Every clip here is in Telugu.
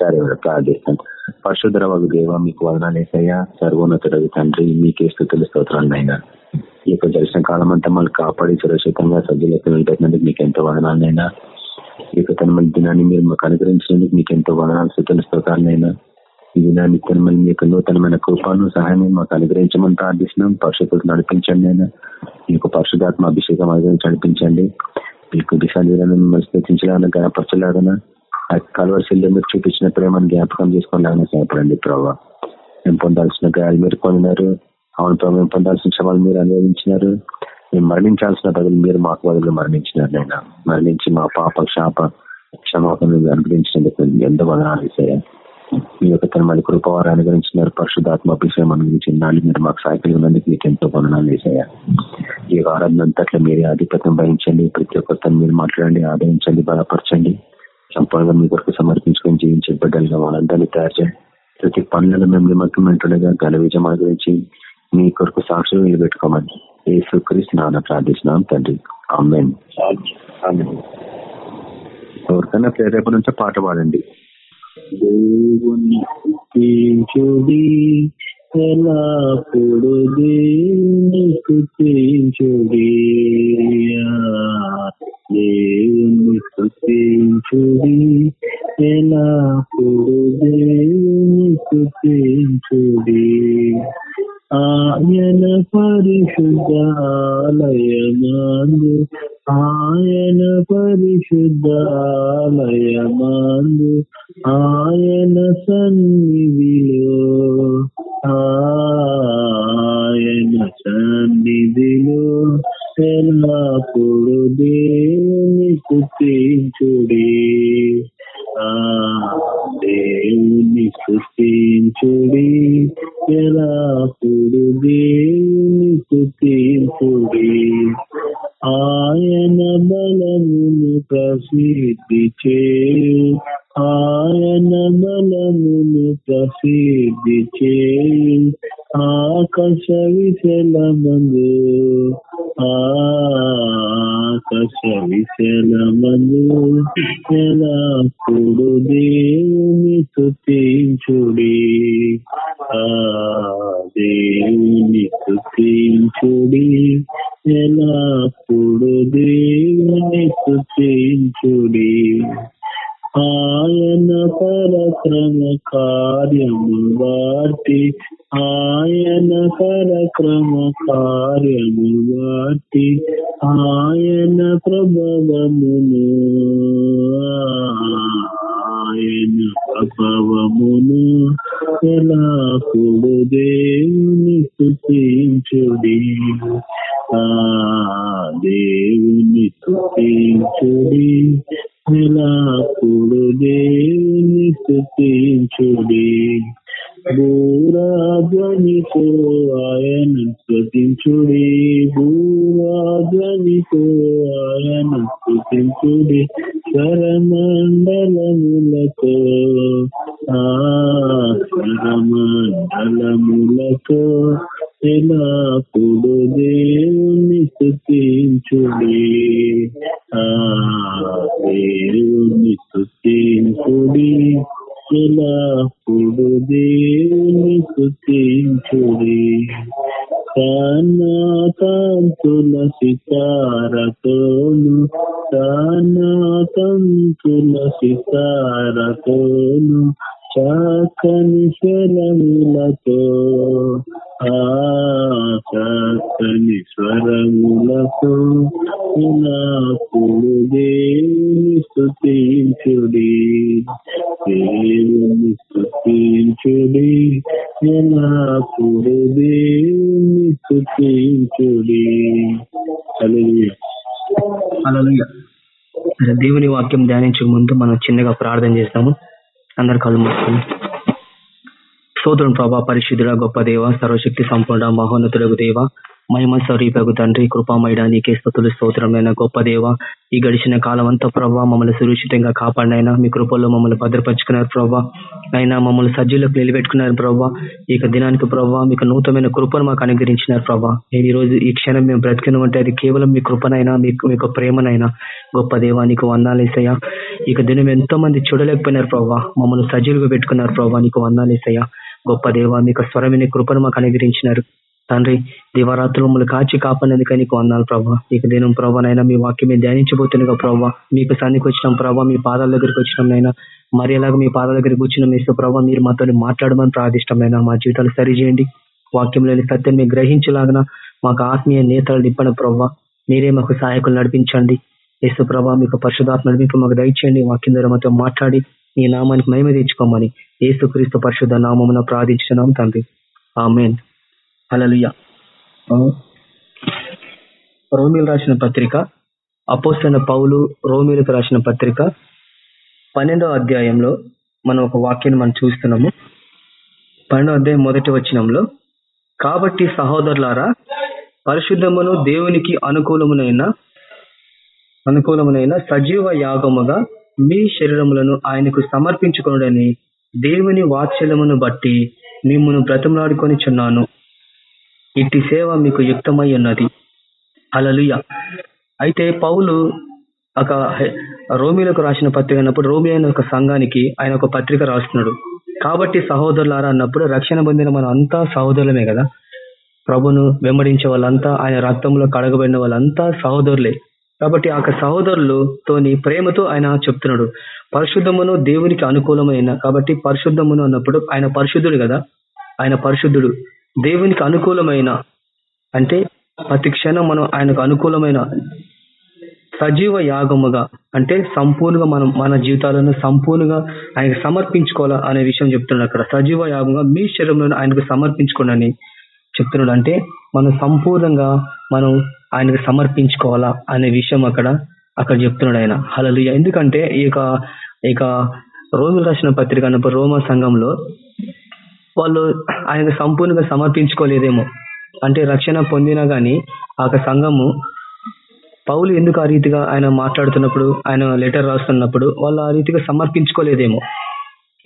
సరే ప్రార్థిస్తాను పరశుధరవకు దేవ మీకు వదనాలేసయ్యా సర్వోన్నతుడవి తండ్రి మీకే స్థుతులు స్తోత్రాలు అయినా ఈ యొక్క దర్శన కాలం అంతా మళ్ళీ కాపాడి సురక్షితంగా సజ్జలెక్కలు ఉంటున్నందుకు మీకు ఎంతో వదనాలైనా ఈ యొక్క తన దినాన్ని మీరు మాకు అనుగ్రహించినందుకు మీకు ఎంతో వదనాలు స్థుతులు స్తోత్రాలైనా ఈ దినాన్ని తన మీ యొక్క నూతనమైన కృపాను సహాయం మాకు అనుగ్రహించమని ప్రార్థిస్తున్నాం. పరిశుద్ధులు నడిపించండి అయినా ఈ యొక్క పరిశుధాత్మ అభిషేకం అనుగ్రహించి నడిపించండి. మీకు దిశాలను మిమ్మల్ని స్థితించలాగన గణపరచలాగన. ఆ కలవరిశీల్లో మీరు చూపించిన ప్రేమను జ్ఞాపకం చేసుకోవాలని సహాయపడండి ప్రభావ మేము పొందాల్సిన గాయాలు మీరు పొందినారు అవును ప్రభావ మేము పొందాల్సిన శ్రమాలు మీరు అనుభవించినారు. మేము మరణించాల్సిన బదులు మీరు మాకు బదులు మరణించినారు నేను మరణించి మా పాప శాప క్షమాపణ అనుగ్రహించినందుకు ఎంత వదనాలు ఇస్తాయా. మీ యొక్క తన మళ్ళీ కృపవారు అనుగ్రహించినారు. పరిశుధాత్మ అభిషేకం అనుగ్రహించిన మీరు మాకు సాయకులు ఉన్నందుకు మీకు ఎంతో వదనాలు వేసాయా ఈ ఆరాధన అంతట్లో మీరే ఆధిపత్యం వహించండి. ప్రతి ఒక్కరితో మీరు మాట్లాడండి ఆదరించండి బలపరచండి. సంపూర్ణంగా మీ కొరకు సమర్పించుకొని జీవించే బిడ్డలుగా వాళ్ళందరినీ తయారు చేయండి. ప్రతి పనులను మేము నిమగ్నమంటుండగా ఘన విజయం గురించి మీ కొరకు సాక్షులు నిలబెట్టుకోమని ఏ సుక్రీస్తు నాన్న ప్రార్థిస్తున్నాం తండ్రి. అమ్మేన్ ఎవరికైనా ప్రేరేపణ నుంచో పాట పాడండి. దేవుని ఎలాప్పుడు దేవుని స్థుతించుడి. దేవుని స్థుతించుడి ఎలాప్పుడు దేవుని స్థుతించుడి ఆయన పరిశుద్ధాలయమాందు ఆయన పరిశుద్ధాలయమాందు ఆయన సన్నిధిలో ఆయన సన్నిధిలో ఎల్లప్పుడు దేవుని స్థుతించుడి ఆ దేవుని స్థుతించుడి ఎల్లప్పుడు దేవుని స్థుతించుడి ఆయన బలమును ప్రసిద్ధి చేయు. ఆయన బలమును ప్రసిద్ధి చేయు. ఆకాశ విశలమందు ఆకాశ విశలమను ఎలాప్పుడు దేవుని స్థుతించుడి ఆ దేవుని స్థుతించుడి ఎలాప్పుడు దేవుని స్థుతించుడి ఆయన పరక్రమ కార్యము వాటి ఆయన పరక్రమ కార్యము వాటి ఆయన ప్రభవమును ఆయన ప్రభవమును ఎలాప్పుడు దేవుని స్థుతించుడి ఆ దేవుని స్థుతించుడి నిలాపుడు దేని స్థుతించుడి? భూరాధ్వనితో ఆయన స్థుతించుడి. భూరాధ్వనితో ఆయన స్థుతించుడి. స్వరమండలములతో ఆ స్వరమండలములతో ఎలాప్పుడు దేవుని స్థుతించుడి దేవుని స్థుతించుడి ఎలాప్పుడు దేవుని స్థుతించుడి తంతుల సితారతోను తంతుల సితారతోను చాకని స్వరములతో చక్కని స్వరములతో ఎలాప్పుడు దేవుని స్థుతించుడి దేవుని స్థుతించుడి ఎలాప్పుడు దేవుని స్థుతించుడి దేవుని వాక్యం ధ్యానించక ముందు మనం చిన్నగా ప్రార్థన చేస్తాము. అందరు కళ్ళు మూసుకొని. స్తోత్రం ప్రభా పరిశుద్ధుడ గొప్ప దేవ సర్వశక్తి సంపూర్ణ మహోన్నతుడకు దేవ మహిమ స్వరూపకు తండ్రి కృపామయడా నీకే స్థుతులు స్తోత్రమైన గొప్ప దేవ. ఈ గడిచిన కాలం అంతా ప్రభావ మమ్మల్ని సురక్షితంగా కాపాడినైనా మీ కృపల్లో మమ్మల్ని భద్రపరుచుకున్నారు ప్రభావ అయినా మమ్మల్ని సజ్జీలకు నిలబెట్టుకున్నారు ప్రభావ ఇక దినానికి ప్రభావ మీకు నూతనమైన కృపను మాకు అనుగ్రహించినారు ప్రభావ నేను ఈ రోజు ఈ క్షణం మేము బ్రతికినమంటే అది కేవలం మీ కృపనైనా మీకు మీకు ప్రేమనైనా. గొప్ప దేవా నీకు వందాలేసయ్యా ఇక దినం ఎంతో మంది చూడలేకపోయినారు ప్రభావ మమ్మల్ని సజ్జీలుగా పెట్టుకున్నారు ప్రభావ నీకు వందాలేసయ్యా గొప్ప దేవ మీకు స్వరమైన కృపను మాకు అనుగ్రహించినారు. తండ్రి దివరాత్రులు మమ్మల్ని కాచి కాపాడినందుకే నీకు వందాలు ప్రభావ మీకు దినం ప్రభానైనా మీ వాక్యం ధ్యానించబోతుండగా ప్రభావ మీకు సన్నికి వచ్చినాం ప్రభావ మీ పాదాల దగ్గరికి వచ్చినాం మరి ఎలాగ మీ పాదాల దగ్గరికి వచ్చిన మీసు ప్రభావ మీరు మాతో మాట్లాడమని ప్రార్థిష్టమైనా మా జీవితాలు సరిచేయండి వాక్యంలోని సత్యం మీరు గ్రహించలాగిన మాకు ఆత్మీయ నేతలు నింపన ప్రభావ మీరే మాకు సహాయకులు నడిపించండి. యేసు ప్రభావ మీకు పరిశుధాత్మ నడిపింపు మాకు దయచేయండి. వాక్యం ద్వారా మాతో మాట్లాడి నీ నామానికి మహిమ తెచ్చుకోమని యేసు క్రీస్తు పరిశుద్ధ నామమున ప్రార్థించున్నాం తండ్రి. ఆ మెయిన్ అలలుయ రోమిలు రాసిన పత్రిక అపోసన పౌలు రోమిలకు రాసిన పత్రిక పన్నెండవ అధ్యాయంలో మనం ఒక వాక్యాన్ని మనం చూస్తున్నాము. పన్నెండవ అధ్యాయం మొదటి వచనంలో కాబట్టి సహోదరులారా పరిశుద్ధమును దేవునికి అనుకూలమునైన అనుకూలమునైన సజీవ యాగముగా మీ శరీరములను ఆయనకు సమర్పించుకునుడని దేవుని వాత్సల్యమును బట్టి మిమ్మను బ్రతమలాడుకొని చున్నాను. ఇట్టి సేవ మీకు యుక్తమై ఉన్నది. అలలుయ అయితే పౌలు ఒక రోమిలకు రాసిన పత్రిక అన్నప్పుడు రోమి అయిన ఒక సంఘానికి ఆయన ఒక పత్రిక రాస్తున్నాడు. కాబట్టి సహోదరులారా అన్నప్పుడు రక్షణ పొందిన మన అంతా సహోదరులమే కదా. ప్రభును వెంబడించే వాళ్ళంతా ఆయన రక్తంలో కడగబడిన వాళ్ళంతా సహోదరులే. కాబట్టి ఆ సహోదరులతోని ప్రేమతో ఆయన చెప్తున్నాడు. పరిశుద్ధమును దేవునికి అనుకూలమైన కాబట్టి పరిశుద్ధమును అన్నప్పుడు ఆయన పరిశుద్ధుడు కదా? ఆయన పరిశుద్ధుడు. దేవునికి అనుకూలమైన అంటే ప్రతి క్షణం మనం ఆయనకు అనుకూలమైన సజీవ యాగముగా అంటే సంపూర్ణంగా మనం మన జీవితాలను సంపూర్ణంగా ఆయనకు సమర్పించుకోవాలా అనే విషయం చెప్తున్నాడు అక్కడ. సజీవ యాగంగా మీ శరీరంలో ఆయనకు సమర్పించుకోండి చెప్తున్నాడు. అంటే మనం సంపూర్ణంగా మనం ఆయనకు సమర్పించుకోవాలా అనే విషయం అక్కడ అక్కడ చెప్తున్నాడు ఆయన. హలలుయ ఎందుకంటే ఈ యొక్క రోమిల్ రాసిన పత్రిక అన్నప్పుడు రోమ సంఘంలో వాళ్ళు ఆయనకు సంపూర్ణంగా సమర్పించుకోలేదేమో. అంటే రక్షణ పొందినా గాని ఆ సంఘము పౌలు ఎందుకు ఆ రీతిగా ఆయన మాట్లాడుతున్నప్పుడు ఆయన లెటర్ రాస్తున్నప్పుడు వాళ్ళు ఆ రీతిగా సమర్పించుకోలేదేమో.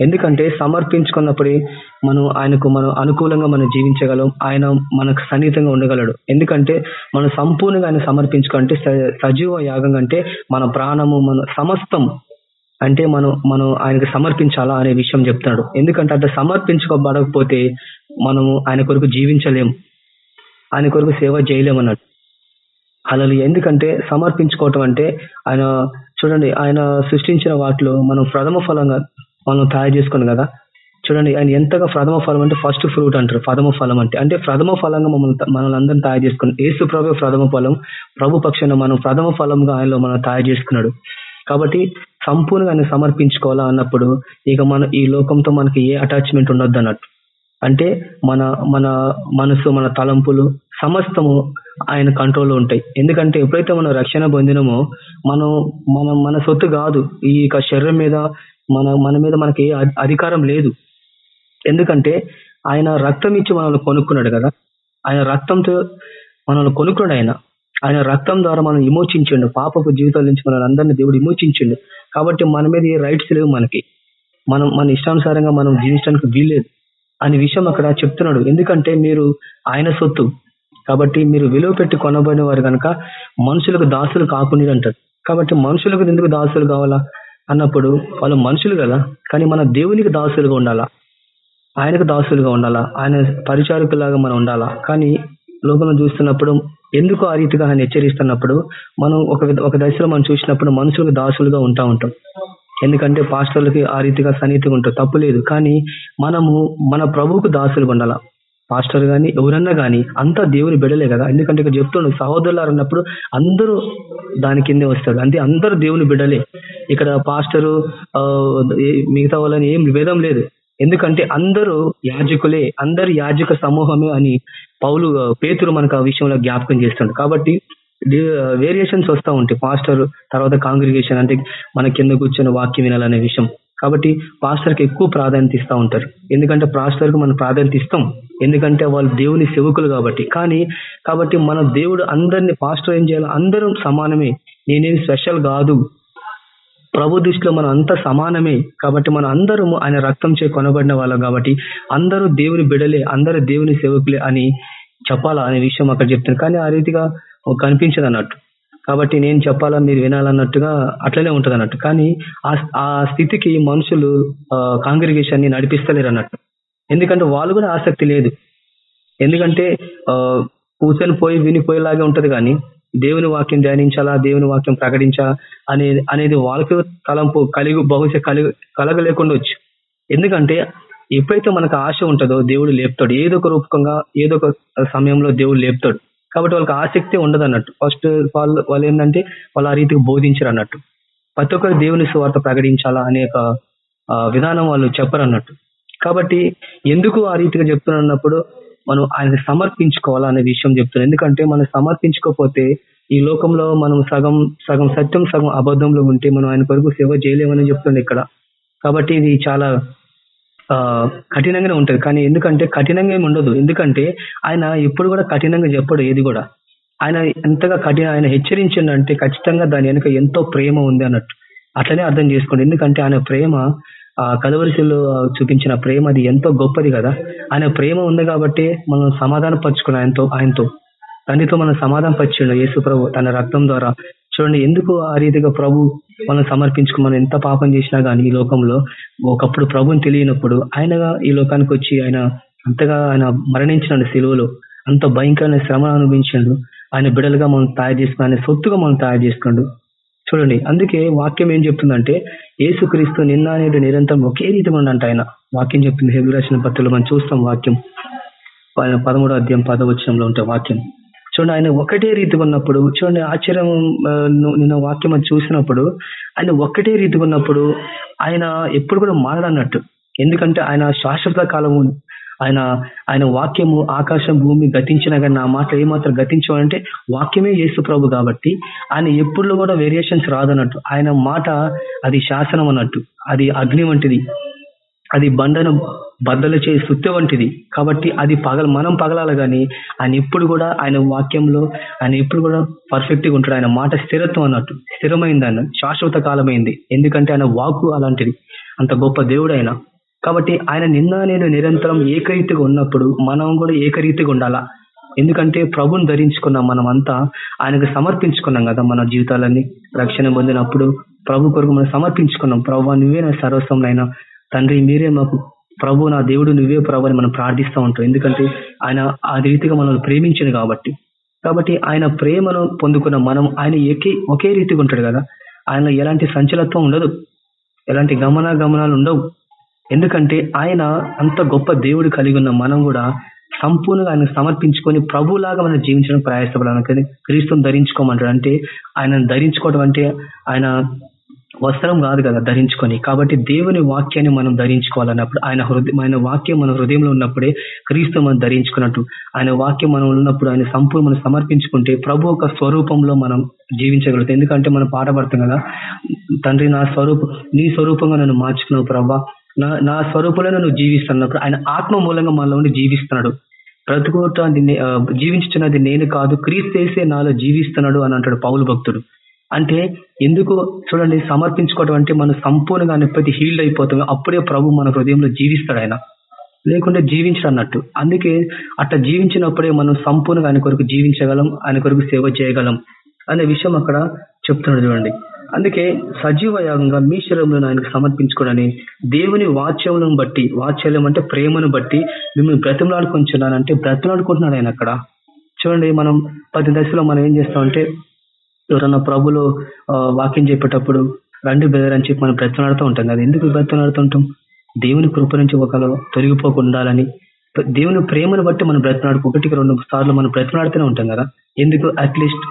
ఎందుకంటే సమర్పించుకున్నప్పుడే మనం ఆయనకు మనం అనుకూలంగా మనం జీవించగలం. ఆయన మనకు సన్నిహితంగా ఉండగలడు. ఎందుకంటే మనం సంపూర్ణంగా ఆయన సమర్పించుకుంటే సజీవ యాగం అంటే మన ప్రాణము మన సమస్తం అంటే మనం మనం ఆయనకు సమర్పించాలా అనే విషయం చెప్తున్నాడు. ఎందుకంటే అట్లా సమర్పించుకోబడకపోతే మనము ఆయన కొరకు జీవించలేము ఆయన కొరకు సేవ చేయలేమన్నాడు. అలా ఎందుకంటే సమర్పించుకోవటం అంటే ఆయన చూడండి ఆయన సృష్టించిన వాటిలో మనం ప్రథమ ఫలంగా మనం తయారు చేసుకున్నాం కదా. చూడండి ఆయన ఎంతగా ప్రథమ ఫలం అంటే ఫస్ట్ ఫ్రూట్ అంటారు. ప్రథమ ఫలం అంటే అంటే ప్రథమ ఫలంగా మమ్మల్ని మనల్ని అందరం తయారు చేసుకున్నాం ఏసు ప్రభు ప్రథమ ఫలం ప్రభు పక్షాన మనం ప్రథమ ఫలంగా ఆయనలో మనం తయారు చేసుకున్నాడు. కాబట్టి సంపూర్ణంగా ఆయన సమర్పించుకోవాలా అన్నప్పుడు ఇక మన ఈ లోకంతో మనకి ఏ అటాచ్మెంట్ ఉండొద్దు అన్నట్టు. అంటే మన మన మనసు మన తలంపులు సమస్తము ఆయన కంట్రోల్లో ఉంటాయి. ఎందుకంటే ఎప్పుడైతే మనం రక్షణ పొందినమో మనం మనం మన సొత్తు కాదు. ఈ శరీరం మీద మన మన మీద మనకి అధికారం లేదు. ఎందుకంటే ఆయన రక్తం ఇచ్చి మనల్ని కొనుక్కున్నాడు కదా. ఆయన రక్తంతో మనల్ని కొనుక్కున్నాడు ఆయన. ఆయన రక్తం ద్వారా మనం విమోచించండు. పాపపు జీవితాల నుంచి మనల్ని అందరినీ దేవుడు విమోచించండు. కాబట్టి మన మీద ఏ రైట్స్ లేవు మనకి. మనం మన ఇష్టానుసారంగా మనం జీవించడానికి వీల్లేదు. అనే విషయం అక్కడ చెప్తున్నాడు. ఎందుకంటే మీరు ఆయన సొత్తు. కాబట్టి మీరు విలువ పెట్టి కొనబడిన వారు కనుక మనుషులకు దాసులు కాకుండా అంటారు కాబట్టి మనుషులకు ఎందుకు దాసులు కావాలా? అన్నప్పుడు వాళ్ళు మనుషులు కదా కానీ మన దేవునికి దాసులుగా ఉండాలా? ఆయనకు దాసులుగా ఉండాలా? ఆయన పరిచారకులాగా మనం ఉండాలా? కానీ లోకంలో చూస్తున్నప్పుడు ఎందుకు ఆ రీతిగా ఆయన హెచ్చరిస్తున్నప్పుడు మనం ఒక ఒక దశలో మనం చూసినప్పుడు మనుషులకు దాసులుగా ఉంటా ఉంటాం. ఎందుకంటే పాస్టర్లకి ఆ రీతిగా సన్నిహితంగా ఉంటారు తప్పు లేదు. కానీ మనము మన ప్రభువుకు దాసులుగా ఉండాలా? పాస్టర్ గాని ఎవరన్నా కానీ అంతా దేవుని బిడలే కదా. ఎందుకంటే ఇక్కడ చెప్తుండు సహోదరులారు అన్నప్పుడు అందరూ దాని కిందే వస్తారు. అంటే అందరూ దేవుని బిడ్డలే ఇక్కడ పాస్టరు మిగతా వాళ్ళని ఏం భేదం లేదు. ఎందుకంటే అందరూ యాజకులే అందరు యాజక సమూహమే అని పౌలు పేతురు మనకు ఆ విషయంలో జ్ఞాపకం చేస్తుండు. కాబట్టి వేరియేషన్స్ వస్తూ ఉంటాయి. పాస్టర్ తర్వాత కాంగ్రిగేషన్ అంటే మన కింద కూర్చొని వాక్యం వినాలనే విషయం. కాబట్టి పాస్టర్కి ఎక్కువ ప్రాధాన్యత ఇస్తూ ఉంటారు. ఎందుకంటే పాస్టర్కి మనం ప్రాధాన్యత ఇస్తాం. ఎందుకంటే వాళ్ళు దేవుని సేవకులు కాబట్టి. కానీ కాబట్టి మన దేవుడు అందరినీ పాస్టర్ ఏం చేయాలి? అందరం సమానమే. నేనేం స్పెషల్ కాదు. ప్రభు దృష్టిలో మనం అంత సమానమే. కాబట్టి మనం అందరం ఆయన రక్తం చే కొనబడిన వాళ్ళం కాబట్టి అందరూ దేవుని బిడలే అందరూ దేవుని సేవకులే అని చెప్పాలా అనే విషయం అక్కడ చెప్తాను కానీ ఆ రీతిగా కనిపించదు అన్నట్టు కాబట్టి నేను చెప్పాలా మీరు వినాలన్నట్టుగా అట్లనే ఉంటుంది అన్నట్టు కానీ ఆ స్థితికి మనుషులు కాంగ్రిగేషన్ని నడిపిస్తలేరు అన్నట్టు ఎందుకంటే వాళ్ళు కూడా ఆసక్తి లేదు. ఎందుకంటే కూర్చొని పోయి వినిపోయేలాగే ఉంటుంది కానీ దేవుని వాక్యం ధ్యానించాలా దేవుని వాక్యం ప్రకటించాలా అనే అనేది వాళ్ళకి తలంపు కలిగి బహుశా కలిగి కలగలేకుండొచ్చు. ఎందుకంటే ఎప్పుడైతే మనకు ఆశ ఉంటుందో దేవుడు లేపుతాడు. ఏదో ఒక రూపకంగా ఏదో ఒక సమయంలో దేవుడు లేపుతాడు. కాబట్టి వాళ్ళకి ఆసక్తి ఉండదు అన్నట్టు ఫస్ట్ వాళ్ళు వాళ్ళు ఏంటంటే వాళ్ళు ఆ రీతికి బోధించరు అన్నట్టు ప్రతి ఒక్కరు దేవుని సువార్త ప్రకటించాలా అనే విధానం వాళ్ళు చెప్పరు అన్నట్టు కాబట్టి ఎందుకు ఆ రీతిగా చెప్తున్నప్పుడు మనం ఆయన సమర్పించుకోవాలా అనే విషయం చెప్తున్నాం. ఎందుకంటే మనం సమర్పించుకోకపోతే ఈ లోకంలో మనం సగం సగం సత్యం సగం అబద్ధంలో ఉంటే మనం ఆయన కొరకు సేవ చేయలేమని చెప్తుంది ఇక్కడ. కాబట్టి ఇది చాలా కఠినంగానే ఉంటది. కానీ ఎందుకంటే కఠినంగా ఏమి ఉండదు. ఎందుకంటే ఆయన ఎప్పుడు కూడా కఠినంగా చెప్పడు ఏది కూడా. ఆయన ఎంతగా కఠిన ఆయన హెచ్చరించిందంటే ఖచ్చితంగా దాని వెనుక ఎంతో ప్రేమ ఉంది అన్నట్టు. అట్లనే అర్థం చేసుకోండి. ఎందుకంటే ఆయన ప్రేమ ఆ కలవరిశిలో చూపించిన ప్రేమ అది ఎంతో గొప్పది కదా. ఆయన ప్రేమ ఉంది కాబట్టి మనం సమాధానం పరుచుకున్నాం ఆయనతో ఆయనతో. తండ్రితో మనం సమాధానం పరిచిండు యేసు ప్రభు తన రక్తం ద్వారా. చూడండి ఎందుకు ఆ రీతిగా ప్రభు మనం సమర్పించుకుని మనం ఎంత పాపం చేసినా కానీ ఈ లోకంలో ఒకప్పుడు ప్రభుని తెలియనప్పుడు ఆయనగా ఈ లోకానికి వచ్చి ఆయన అంతగా ఆయన మరణించినాడు సెలవులో. అంత భయంకరమైన శ్రమ అనుభవించాడు ఆయన బిడలుగా మనం తయారు చేసుకుని ఆయన సొత్తుగా మనం తయారు చేసుకోండు చూడండి అందుకే వాక్యం ఏం చెప్తుందంటే ఏసుక్రీస్తు నిన్న అనేది నిరంతరం ఒకే రీతి ఉండంట ఆయన. వాక్యం చెప్తుంది హెబుల్ రాసిన పత్రులు మనం చూస్తాం వాక్యం. పదమూడో అధ్యాయం పదవచనంలో ఉంటే వాక్యం. చూడండి ఆయన ఒకటే రీతిగా ఉన్నప్పుడు చూడండి ఆశ్చర్యం నిన్న వాక్యం చూసినప్పుడు ఆయన ఒకటే రీతిగా ఉన్నప్పుడు ఆయన ఎప్పుడు కూడా మారడన్నట్టు. ఎందుకంటే ఆయన శాశ్వత కాలము ఆయన ఆయన వాక్యము ఆకాశం భూమి గతించినా కానీ నా మాట ఏమాత్రం గతించమంటే వాక్యమే యేసు ప్రభు కాబట్టి ఆయన ఎప్పుడు కూడా వేరియేషన్స్ రాదన్నట్టు. ఆయన మాట అది శాసనం అన్నట్టు అది అగ్ని వంటిది. అది బండను బద్దలు చేసి సుత్తె వంటిది. కాబట్టి అది పగల మనం పగలాలి కానీ ఆయన ఎప్పుడు కూడా ఆయన వాక్యంలో ఆయన ఎప్పుడు కూడా పర్ఫెక్ట్గా ఉంటాడు. ఆయన మాట స్థిరత్వం అన్నట్టు. స్థిరమైంది ఆయన. శాశ్వత కాలమైంది. ఎందుకంటే ఆయన వాకు అలాంటిది. అంత గొప్ప దేవుడు ఆయన. కాబట్టి ఆయన నిన్న నేను నిరంతరం ఏకరీతిగా ఉన్నప్పుడు మనం కూడా ఏకరీతిగా ఉండాలా? ఎందుకంటే ప్రభుని ధరించుకున్నాం మనం అంతా ఆయనకు సమర్పించుకున్నాం కదా మన జీవితాలన్నీ. రక్షణ పొందినప్పుడు ప్రభు కొరకు మనం సమర్పించుకున్నాం. ప్రభు నువ్వే నా సర్వస్వంనైనా తండ్రి మీరే మాకు ప్రభు నా దేవుడు నువ్వే ప్రభు అని మనం ప్రార్థిస్తూ ఉంటాం. ఎందుకంటే ఆయన ఆ రీతిగా మనల్ని ప్రేమించింది కాబట్టి. కాబట్టి ఆయన ప్రేమను పొందుకున్న మనం ఆయన ఏకే ఒకే రీతిగా ఉంటాడు కదా. ఆయన ఎలాంటి సంచలత్వం ఉండదు. ఎలాంటి గమన గమనాలు ఉండవు. ఎందుకంటే ఆయన అంత గొప్ప దేవుడు కలిగి ఉన్న మనం కూడా సంపూర్ణంగా ఆయన సమర్పించుకొని ప్రభులాగా మనం జీవించడం ప్రయాసపడాలి. క్రీస్తుని ధరించుకోమంటాడు. అంటే ఆయనను ధరించుకోవడం అంటే ఆయన వస్త్రం కాదు కదా ధరించుకొని. కాబట్టి దేవుని వాక్యాన్ని మనం ధరించుకోవాలన్నప్పుడు ఆయన హృదయం ఆయన వాక్యం మన హృదయంలో ఉన్నప్పుడే క్రీస్తు మనం ధరించుకున్నట్టు ఆయన వాక్యం మనం ఉన్నప్పుడు ఆయన సంపూర్ణ మనం సమర్పించుకుంటే ప్రభు ఒక స్వరూపంలో మనం జీవించగలుగుతాం. ఎందుకంటే మనం పాటపడతాం కదా తండ్రి నా స్వరూపం నీ స్వరూపంగా నన్ను మార్చుకున్నావు ప్రభా. నా నా స్వరూపంలో నువ్వు జీవిస్తున్నప్పుడు ఆయన ఆత్మ మూలంగా మనలో ఉండి జీవిస్తున్నాడు. బ్రతుకుతాన్ని జీవించుతున్నది నేను కాదు క్రీస్తు క్రీస్తేసే నాలో జీవిస్తున్నాడు అని అంటాడు పౌలు భక్తుడు. అంటే ఎందుకు చూడండి సమర్పించుకోవడం అంటే మనం సంపూర్ణంగా ఎప్పుడైతే హీల్డ్ అయిపోతాం. అప్పుడే ప్రభు మన హృదయంలో జీవిస్తాడు ఆయన. లేకుంటే జీవించడం అన్నట్టు అందుకే అట్లా జీవించినప్పుడే మనం సంపూర్ణంగా ఆయన కొరకు జీవించగలం ఆయన కొరకు సేవ చేయగలం అనే విషయం అక్కడ చెప్తున్నాడు చూడండి. అందుకే సజీవ యాగంగా మీ శరీరంలో ఆయనకు సమర్పించుకోడని దేవుని వాచ్యములను బట్టి వాచ్యాలం అంటే ప్రేమను బట్టి మిమ్మల్ని బ్రతిమలాడుకుంటున్నానంటే బ్రతిమలాడుకుంటున్నాడు ఆయన అక్కడ. చూడండి మనం పది దశలో మనం ఏం చేస్తామంటే ఎవరన్నా ప్రభులు వాక్యం చెప్పేటప్పుడు రండి బెదర్ అని చెప్పి మనం బ్రతనాడుతూ ఉంటాం కదా. ఎందుకు బ్రతనాడుతుంటాం దేవుని కృప నుంచి ఒకరు తొలగిపోకుండా దేవుని ప్రేమను బట్టి మనం బ్రతనాడు ఒకటికి రెండు సార్లు మనం బ్రతనాడుతూనే ఉంటాం కదా. ఎందుకు? అట్లీస్ట్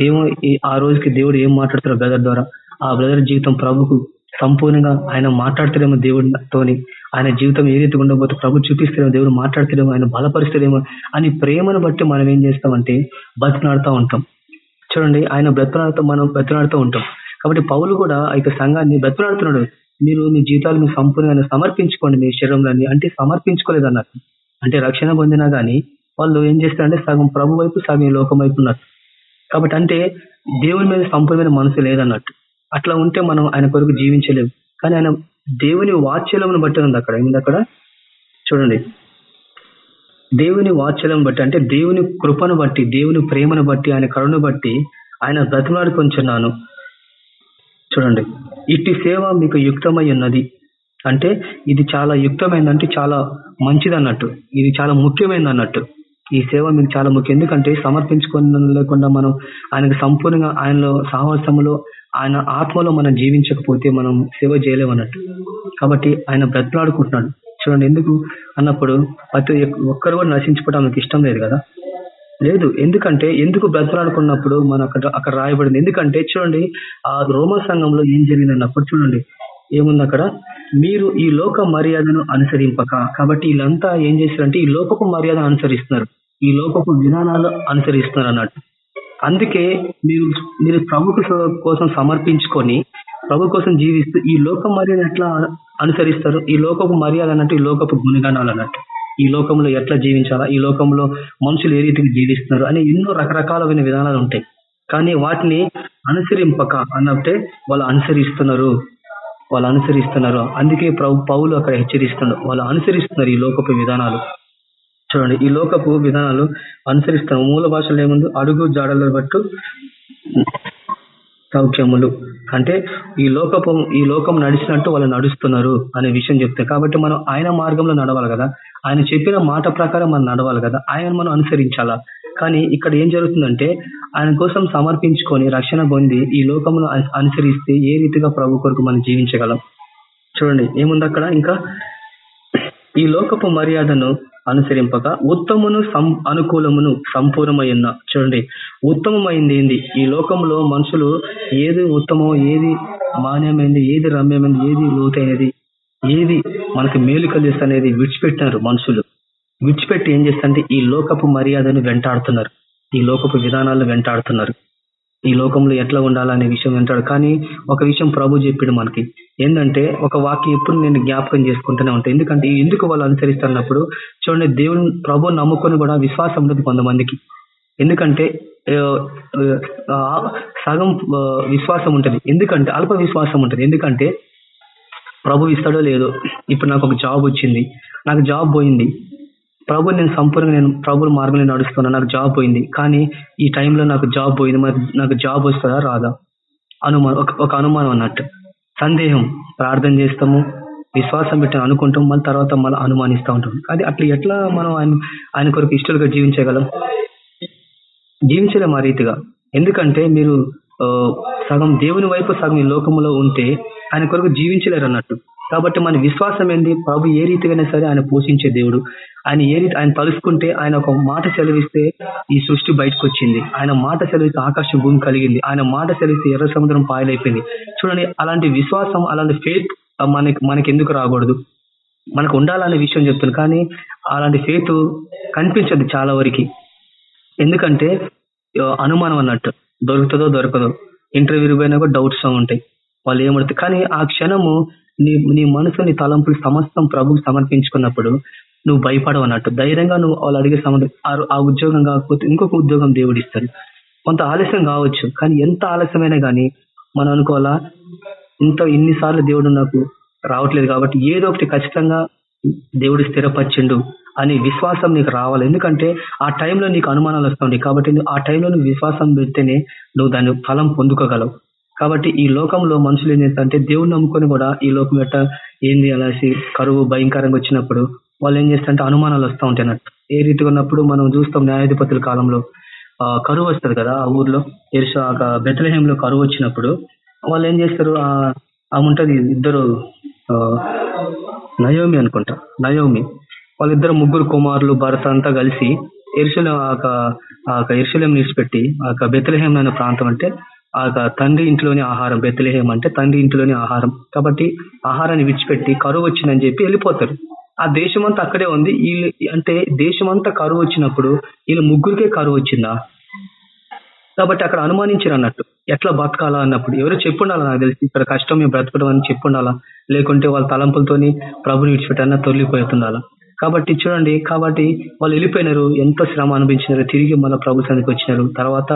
దేవుడు ఆ రోజుకి దేవుడు ఏం మాట్లాడుతారో బ్రదర్ ద్వారా. ఆ బ్రదర్ జీవితం ప్రభుకు సంపూర్ణంగా ఆయన మాట్లాడుతారేమో దేవుడితోని. ఆయన జీవితం ఏ రీతి ఉండబోతే ప్రభు చూపిస్తారేమో దేవుడు మాట్లాడుతారేమో ఆయన బలపరుస్తారేమో అని ప్రేమను బట్టి మనం ఏం చేస్తామంటే బతినాడుతూ ఉంటాం. చూడండి ఆయన బ్రతనాడుతూ మనం బ్రతనాడుతూ ఉంటాం. కాబట్టి పౌలు కూడా ఇక సంఘాన్ని బ్రతనాడుతున్నాడు మీరు మీ జీవితాలు మీరు సంపూర్ణంగా సమర్పించుకోండి మీ శరీరంలోని అంటే సమర్పించుకోలేదు అన్నట్టు అంటే రక్షణ పొందినా కానీ వాళ్ళు ఏం చేస్తారంటే సగం ప్రభు వైపు సగం లోకం వైపు ఉన్నారు. కాబట్టి అంటే దేవుని మీద సంపూర్ణమైన మనసు లేదన్నట్టు. అట్లా ఉంటే మనం ఆయన కొరకు జీవించలేము కానీ ఆయన దేవుని వాచ్యలమును బట్టి ఉంది అక్కడ. ఏముంది అక్కడ? చూడండి. దేవుని వాత్సల్యం బట్టి అంటే దేవుని కృపను బట్టి దేవుని ప్రేమను బట్టి ఆయన కరుణను బట్టి ఆయన బ్రతిమలాడుకొంచున్నాను. చూడండి ఇట్టి సేవ మీకు యుక్తమై ఉన్నది. అంటే ఇది చాలా యుక్తమైందంటే చాలా మంచిది అన్నట్టు ఇది చాలా ముఖ్యమైనది అన్నట్టు ఈ సేవ మీకు చాలా ముఖ్యం. ఎందుకంటే సమర్పించుకొని లేకుండా మనం ఆయనకు సంపూర్ణంగా ఆయనలో సాహసములో ఆయన ఆత్మలో మనం జీవించకపోతే మనం సేవ చేయలేమన్నట్టు. కాబట్టి ఆయన బ్రతిలాడుకుంటున్నాడు చూడండి ఎందుకు? అన్నప్పుడు ప్రతి ఒక్కరు కూడా నశించుకోవడం మనకి ఇష్టం లేదు కదా? లేదు ఎందుకంటే ఎందుకు బ్రతలాడుకున్నప్పుడు మన అక్కడ అక్కడ రాయబడింది? ఎందుకంటే చూడండి ఆ రోమ సంఘంలో ఏం జరిగింది అన్నప్పుడు చూడండి ఏముంది అక్కడ? మీరు ఈ లోక మర్యాదను అనుసరింపక. కాబట్టి వీళ్ళంతా ఏం చేశారంటే ఈ లోకపు మర్యాద అనుసరిస్తున్నారు. ఈ లోకపు విధానాలు అనుసరిస్తున్నారు అన్నట్టు. అందుకే మీరు మీరు ప్రభుకు కోసం సమర్పించుకొని ప్రభు కోసం జీవిస్తూ ఈ లోక మర్యాద ఎట్లా అనుసరిస్తారు? ఈ లోకపు మర్యాద అన్నట్టు ఈ లోకపు గుణగణాలు అన్నట్టు. ఈ లోకంలో ఎట్లా జీవించాలా? ఈ లోకంలో మనుషులు ఏ రీతికి జీవిస్తున్నారు? అని ఎన్నో రకరకాలమైన విధానాలు ఉంటాయి. కానీ వాటిని అనుసరింపక అన్నట్టే వాళ్ళు అనుసరిస్తున్నారు. వాళ్ళు అనుసరిస్తున్నారు. అందుకే ప్రభు పౌలు అక్కడ హెచ్చరిస్తున్నారు వాళ్ళు అనుసరిస్తున్నారు ఈ లోకపు విధానాలు. చూడండి ఈ లోకపు విధానాలు అనుసరిస్తున్నారు. మూల భాషలో ఏముంది? అడుగు జాడలను బట్టు సౌఖ్యములు. అంటే ఈ లోకపు ఈ లోకం నడిచినట్టు వాళ్ళు నడుస్తున్నారు అనే విషయం చెప్తారు కాబట్టి మనం ఆయన మార్గంలో నడవాలి కదా. ఆయన చెప్పిన మాట ప్రకారం మనం నడవాలి కదా. ఆయన మనం అనుసరించాలా? కానీ ఇక్కడ ఏం జరుగుతుందంటే ఆయన కోసం సమర్పించుకొని రక్షణ పొంది ఈ లోకమును అనుసరిస్తే ఏ రీతిగా ప్రభు కొరకు మనం జీవించగలం? చూడండి ఏముంది అక్కడ? ఇంకా ఈ లోకపు మర్యాదను అనుసరింపక ఉత్తమును అనుకూలమును సంపూర్ణమైన చూడండి. ఉత్తమమైంది ఏంది? ఈ లోకంలో మనుషులు ఏది ఉత్తమం ఏది మాన్యమైంది ఏది రమ్యమైంది ఏది లోతైనది ఏది మనకి మేలు కలిగిస్తుంది విడిచిపెట్టినారు మనుషులు. విడిచిపెట్టి ఏం చేస్తారంటే ఈ లోకపు మర్యాదను వెంటాడుతున్నారు. ఈ లోకపు విధానాలను వెంటాడుతున్నారు. ఈ లోకంలో ఎట్లా ఉండాలనే విషయం వింటాడు కానీ ఒక విషయం ప్రభు చెప్పాడు మనకి. ఏంటంటే ఒక వాక్యం ఎప్పుడు నేను జ్ఞాపకం చేసుకుంటూనే ఉంటాను ఎందుకంటే ఎందుకు వాళ్ళు అనుసరిస్తున్నప్పుడు చూడండి దేవుని ప్రభు నమ్ముకొని కూడా విశ్వాసం ఉంటుంది కొంతమందికి. ఎందుకంటే సగం విశ్వాసం ఉంటుంది. ఎందుకంటే అల్ప విశ్వాసం ఉంటుంది. ఎందుకంటే ప్రభు ఇస్తాడో లేదో. ఇప్పుడు నాకు ఒక జాబ్ వచ్చింది. నాకు జాబ్ పోయింది. ప్రభు నేను సంపూర్ణంగా నేను ప్రభుల మార్గంలో నడుస్తున్నా నాకు జాబ్ పోయింది. కానీ ఈ టైంలో నాకు జాబ్ పోయింది మరి నాకు జాబ్ వస్తుందా? రాదా. అనుమానం ఒక అనుమానం అన్నట్టు. సందేహం. ప్రార్థన చేస్తాము విశ్వాసం పెట్టి అనుకుంటాం మళ్ళీ తర్వాత మళ్ళీ అనుమానిస్తూ ఉంటాం అది అట్లా ఎట్లా మనం ఆయన ఆయన కొరకు ఇష్టలుగా జీవించగలం? జీవించలేము ఆ రీతిగా. ఎందుకంటే మీరు సగం దేవుని వైపు సగం ఈ లోకంలో ఉంటే ఆయన కొరకు జీవించలేరు అన్నట్టు. కాబట్టి మన విశ్వాసం ఏంది? ప్రభు ఏ రీతిగానే సరే ఆయన పోషించే దేవుడు. ఆయన ఏ రీతి ఆయన తలుసుకుంటే ఆయన ఒక మాట సెలవిస్తే ఈ సృష్టి బయటకు వచ్చింది ఆయన మాట సెలవిస్తే ఆకాశం భూమి కలిగింది. ఆయన మాట సెలవిస్తే ఎర్ర సముద్రం పాయలైపోయింది. చూడండి అలాంటి విశ్వాసం అలాంటి ఫేత్ మనకి మనకి ఎందుకు రాకూడదు? మనకు ఉండాలనే విషయం చెప్తుంది కానీ అలాంటి ఫేత్ కనిపించదు చాలా వరకు. ఎందుకంటే అనుమానం అన్నట్టు. దొరుకుతుందో దొరకదో. ఇంటర్వ్యూ పోయినా కూడా డౌట్స్ ఉంటాయి. వాళ్ళు ఏమడుతుంది కానీ ఆ క్షణము నీ నీ మనసు నీ తలంపులు సమస్తం ప్రభుకి సమర్పించుకున్నప్పుడు నువ్వు భయపడవు అన్నట్టు. ధైర్యంగా నువ్వు వాళ్ళు అడిగే సంబంధం ఆ ఉద్యోగం కాకపోతే ఇంకొక ఉద్యోగం దేవుడు ఇస్తాడు. కొంత ఆలస్యం కావచ్చు కానీ ఎంత ఆలస్యమైనా కానీ మనం అనుకోవాలా ఇంత ఇన్నిసార్లు దేవుడు నాకు రావట్లేదు కాబట్టి ఏదో ఒకటి ఖచ్చితంగా దేవుడు స్థిరపరిచిండు అని విశ్వాసం నీకు రావాలి. ఎందుకంటే ఆ టైంలో నీకు అనుమానాలు వస్తుంది కాబట్టి ఆ టైంలో నువ్వు విశ్వాసం పెడితేనే నువ్వు దాని ఫలం పొందుకోగలవు. కాబట్టి ఈ లోకంలో మనుషులు ఏం చేస్తారంటే దేవుని నమ్ముకొని కూడా ఈ లోకం ఎట్ట ఏంది అనేసి కరువు భయంకరంగా వచ్చినప్పుడు వాళ్ళు ఏం చేస్తారంటే అనుమానాలు వస్తూ ఉంటాయి అన్నట్టు. ఏ రీతిగా ఉన్నప్పుడు మనం చూస్తాం న్యాయాధిపతుల కాలంలో కరువు వస్తుంది కదా ఆ ఊర్లో ఎరుస బెతలహేంలో కరువు వచ్చినప్పుడు వాళ్ళు ఏం చేస్తారు? ఆమె ఉంటది ఇద్దరు నయోమి అనుకుంటా నయోమి. వాళ్ళిద్దరు ముగ్గురు కుమారులు భరత అంతా కలిసి ఎరుసలేం ఆ ఎరుసలేం నిడిచిపెట్టి ఆ బెతలహేం అనే ప్రాంతం అంటే ఆ తండ్రి ఇంట్లోని ఆహారం బెత్తలేహం అంటే తండ్రి ఇంట్లోని ఆహారం. కాబట్టి ఆహారాన్ని విడిచిపెట్టి కరువు వచ్చిందని చెప్పి వెళ్ళిపోతారు. ఆ దేశమంతా అక్కడే ఉంది. వీళ్ళు అంటే దేశమంతా కరువు వచ్చినప్పుడు వీళ్ళు ముగ్గురికే కరువు వచ్చిందా? కాబట్టి అక్కడ అనుమానించారు అన్నట్టు. ఎట్లా బతకాలా అన్నప్పుడు? ఎవరు చెప్పుండాలా నాకు తెలిసి? ఇక్కడ కష్టం మేము బ్రతకడం అని చెప్పుండాలా? లేకుంటే వాళ్ళ తలంపులతోని ప్రభుని విడిచిపెట్టన్నా తొలిపోతుండాలా కాబట్టి చూడండి కాబట్టి వాళ్ళు వెళ్ళిపోయినారు. ఎంత శ్రమ అనిపించినారు తిరిగి మళ్ళీ ప్రభు సన్నిధికి వచ్చినారు. తర్వాత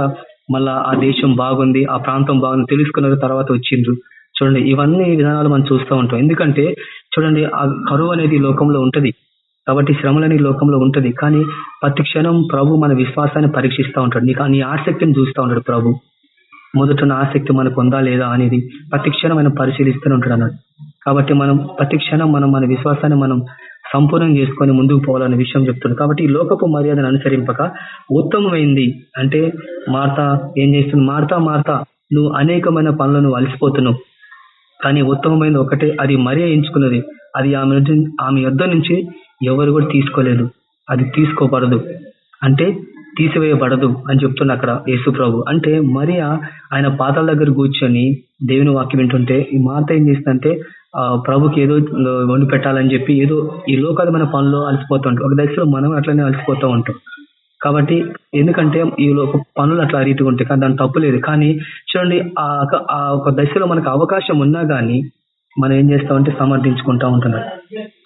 మళ్ళా ఆ దేశం బాగుంది ఆ ప్రాంతం బాగుంది తెలుసుకున్న తర్వాత వచ్చిండ్రు. చూడండి ఇవన్నీ విధానాలు మనం చూస్తూ ఉంటాం. ఎందుకంటే చూడండి ఆ కరువు అనేది లోకంలో ఉంటది. కాబట్టి శ్రమలని లోకంలో ఉంటది. కానీ ప్రతి క్షణం ప్రభు మన విశ్వాసాన్ని పరీక్షిస్తూ ఉంటాడు. నీకు నీ ఆసక్తిని చూస్తూ ఉంటాడు ప్రభు. మొదట ఆసక్తి మనకు ఉందా లేదా అనేది ప్రతి క్షణం ఆయన పరిశీలిస్తూనే ఉంటాడు అన్నాడు. కాబట్టి మనం ప్రతి క్షణం మనం మన విశ్వాసాన్ని మనం సంపూర్ణం చేసుకొని ముందుకు పోవాలనే విషయం చెప్తుంది కాబట్టి ఈ లోకపు మర్యాదను అనుసరింపక ఉత్తమమైంది అంటే మార్త ఏం చేస్తుంది? మార్తా మార్తా నువ్వు అనేకమైన పనులను అలసిపోతున్నావు. కానీ ఉత్తమమైనది ఒకటే అది మరీ ఎంచుకున్నది అది ఆమె ఆమె యొద్ద నుంచి ఎవరు కూడా తీసుకోలేదు. అది తీసుకోబడదు. అంటే తీసివేయబడదు అని చెప్తున్న అక్కడ యేసు ప్రభు అంటే మరియా ఆయన పాదాల దగ్గర కూర్చొని దేవుని వాక్యం వింటుంటే ఈ మాత ఏం చేసిందంటే ప్రభుకి ఏదో వండి పెట్టాలని చెప్పి ఏదో ఈ లోకాలమైన పనులు అలసిపోతూ ఉంటాం ఒక దశలో మనం అట్లనే అలసిపోతూ ఉంటాం. కాబట్టి ఎందుకంటే ఈ లోక పనులు అట్లా ఆ రీతిగా ఉంటాయి. కానీ దాని తప్పు లేదు. కానీ చూడండి ఆ ఒక- ఆ ఒక దశలో మనకు అవకాశం ఉన్నా కానీ మనం ఏం చేస్తామంటే సమర్థించుకుంటా ఉంటున్నాం.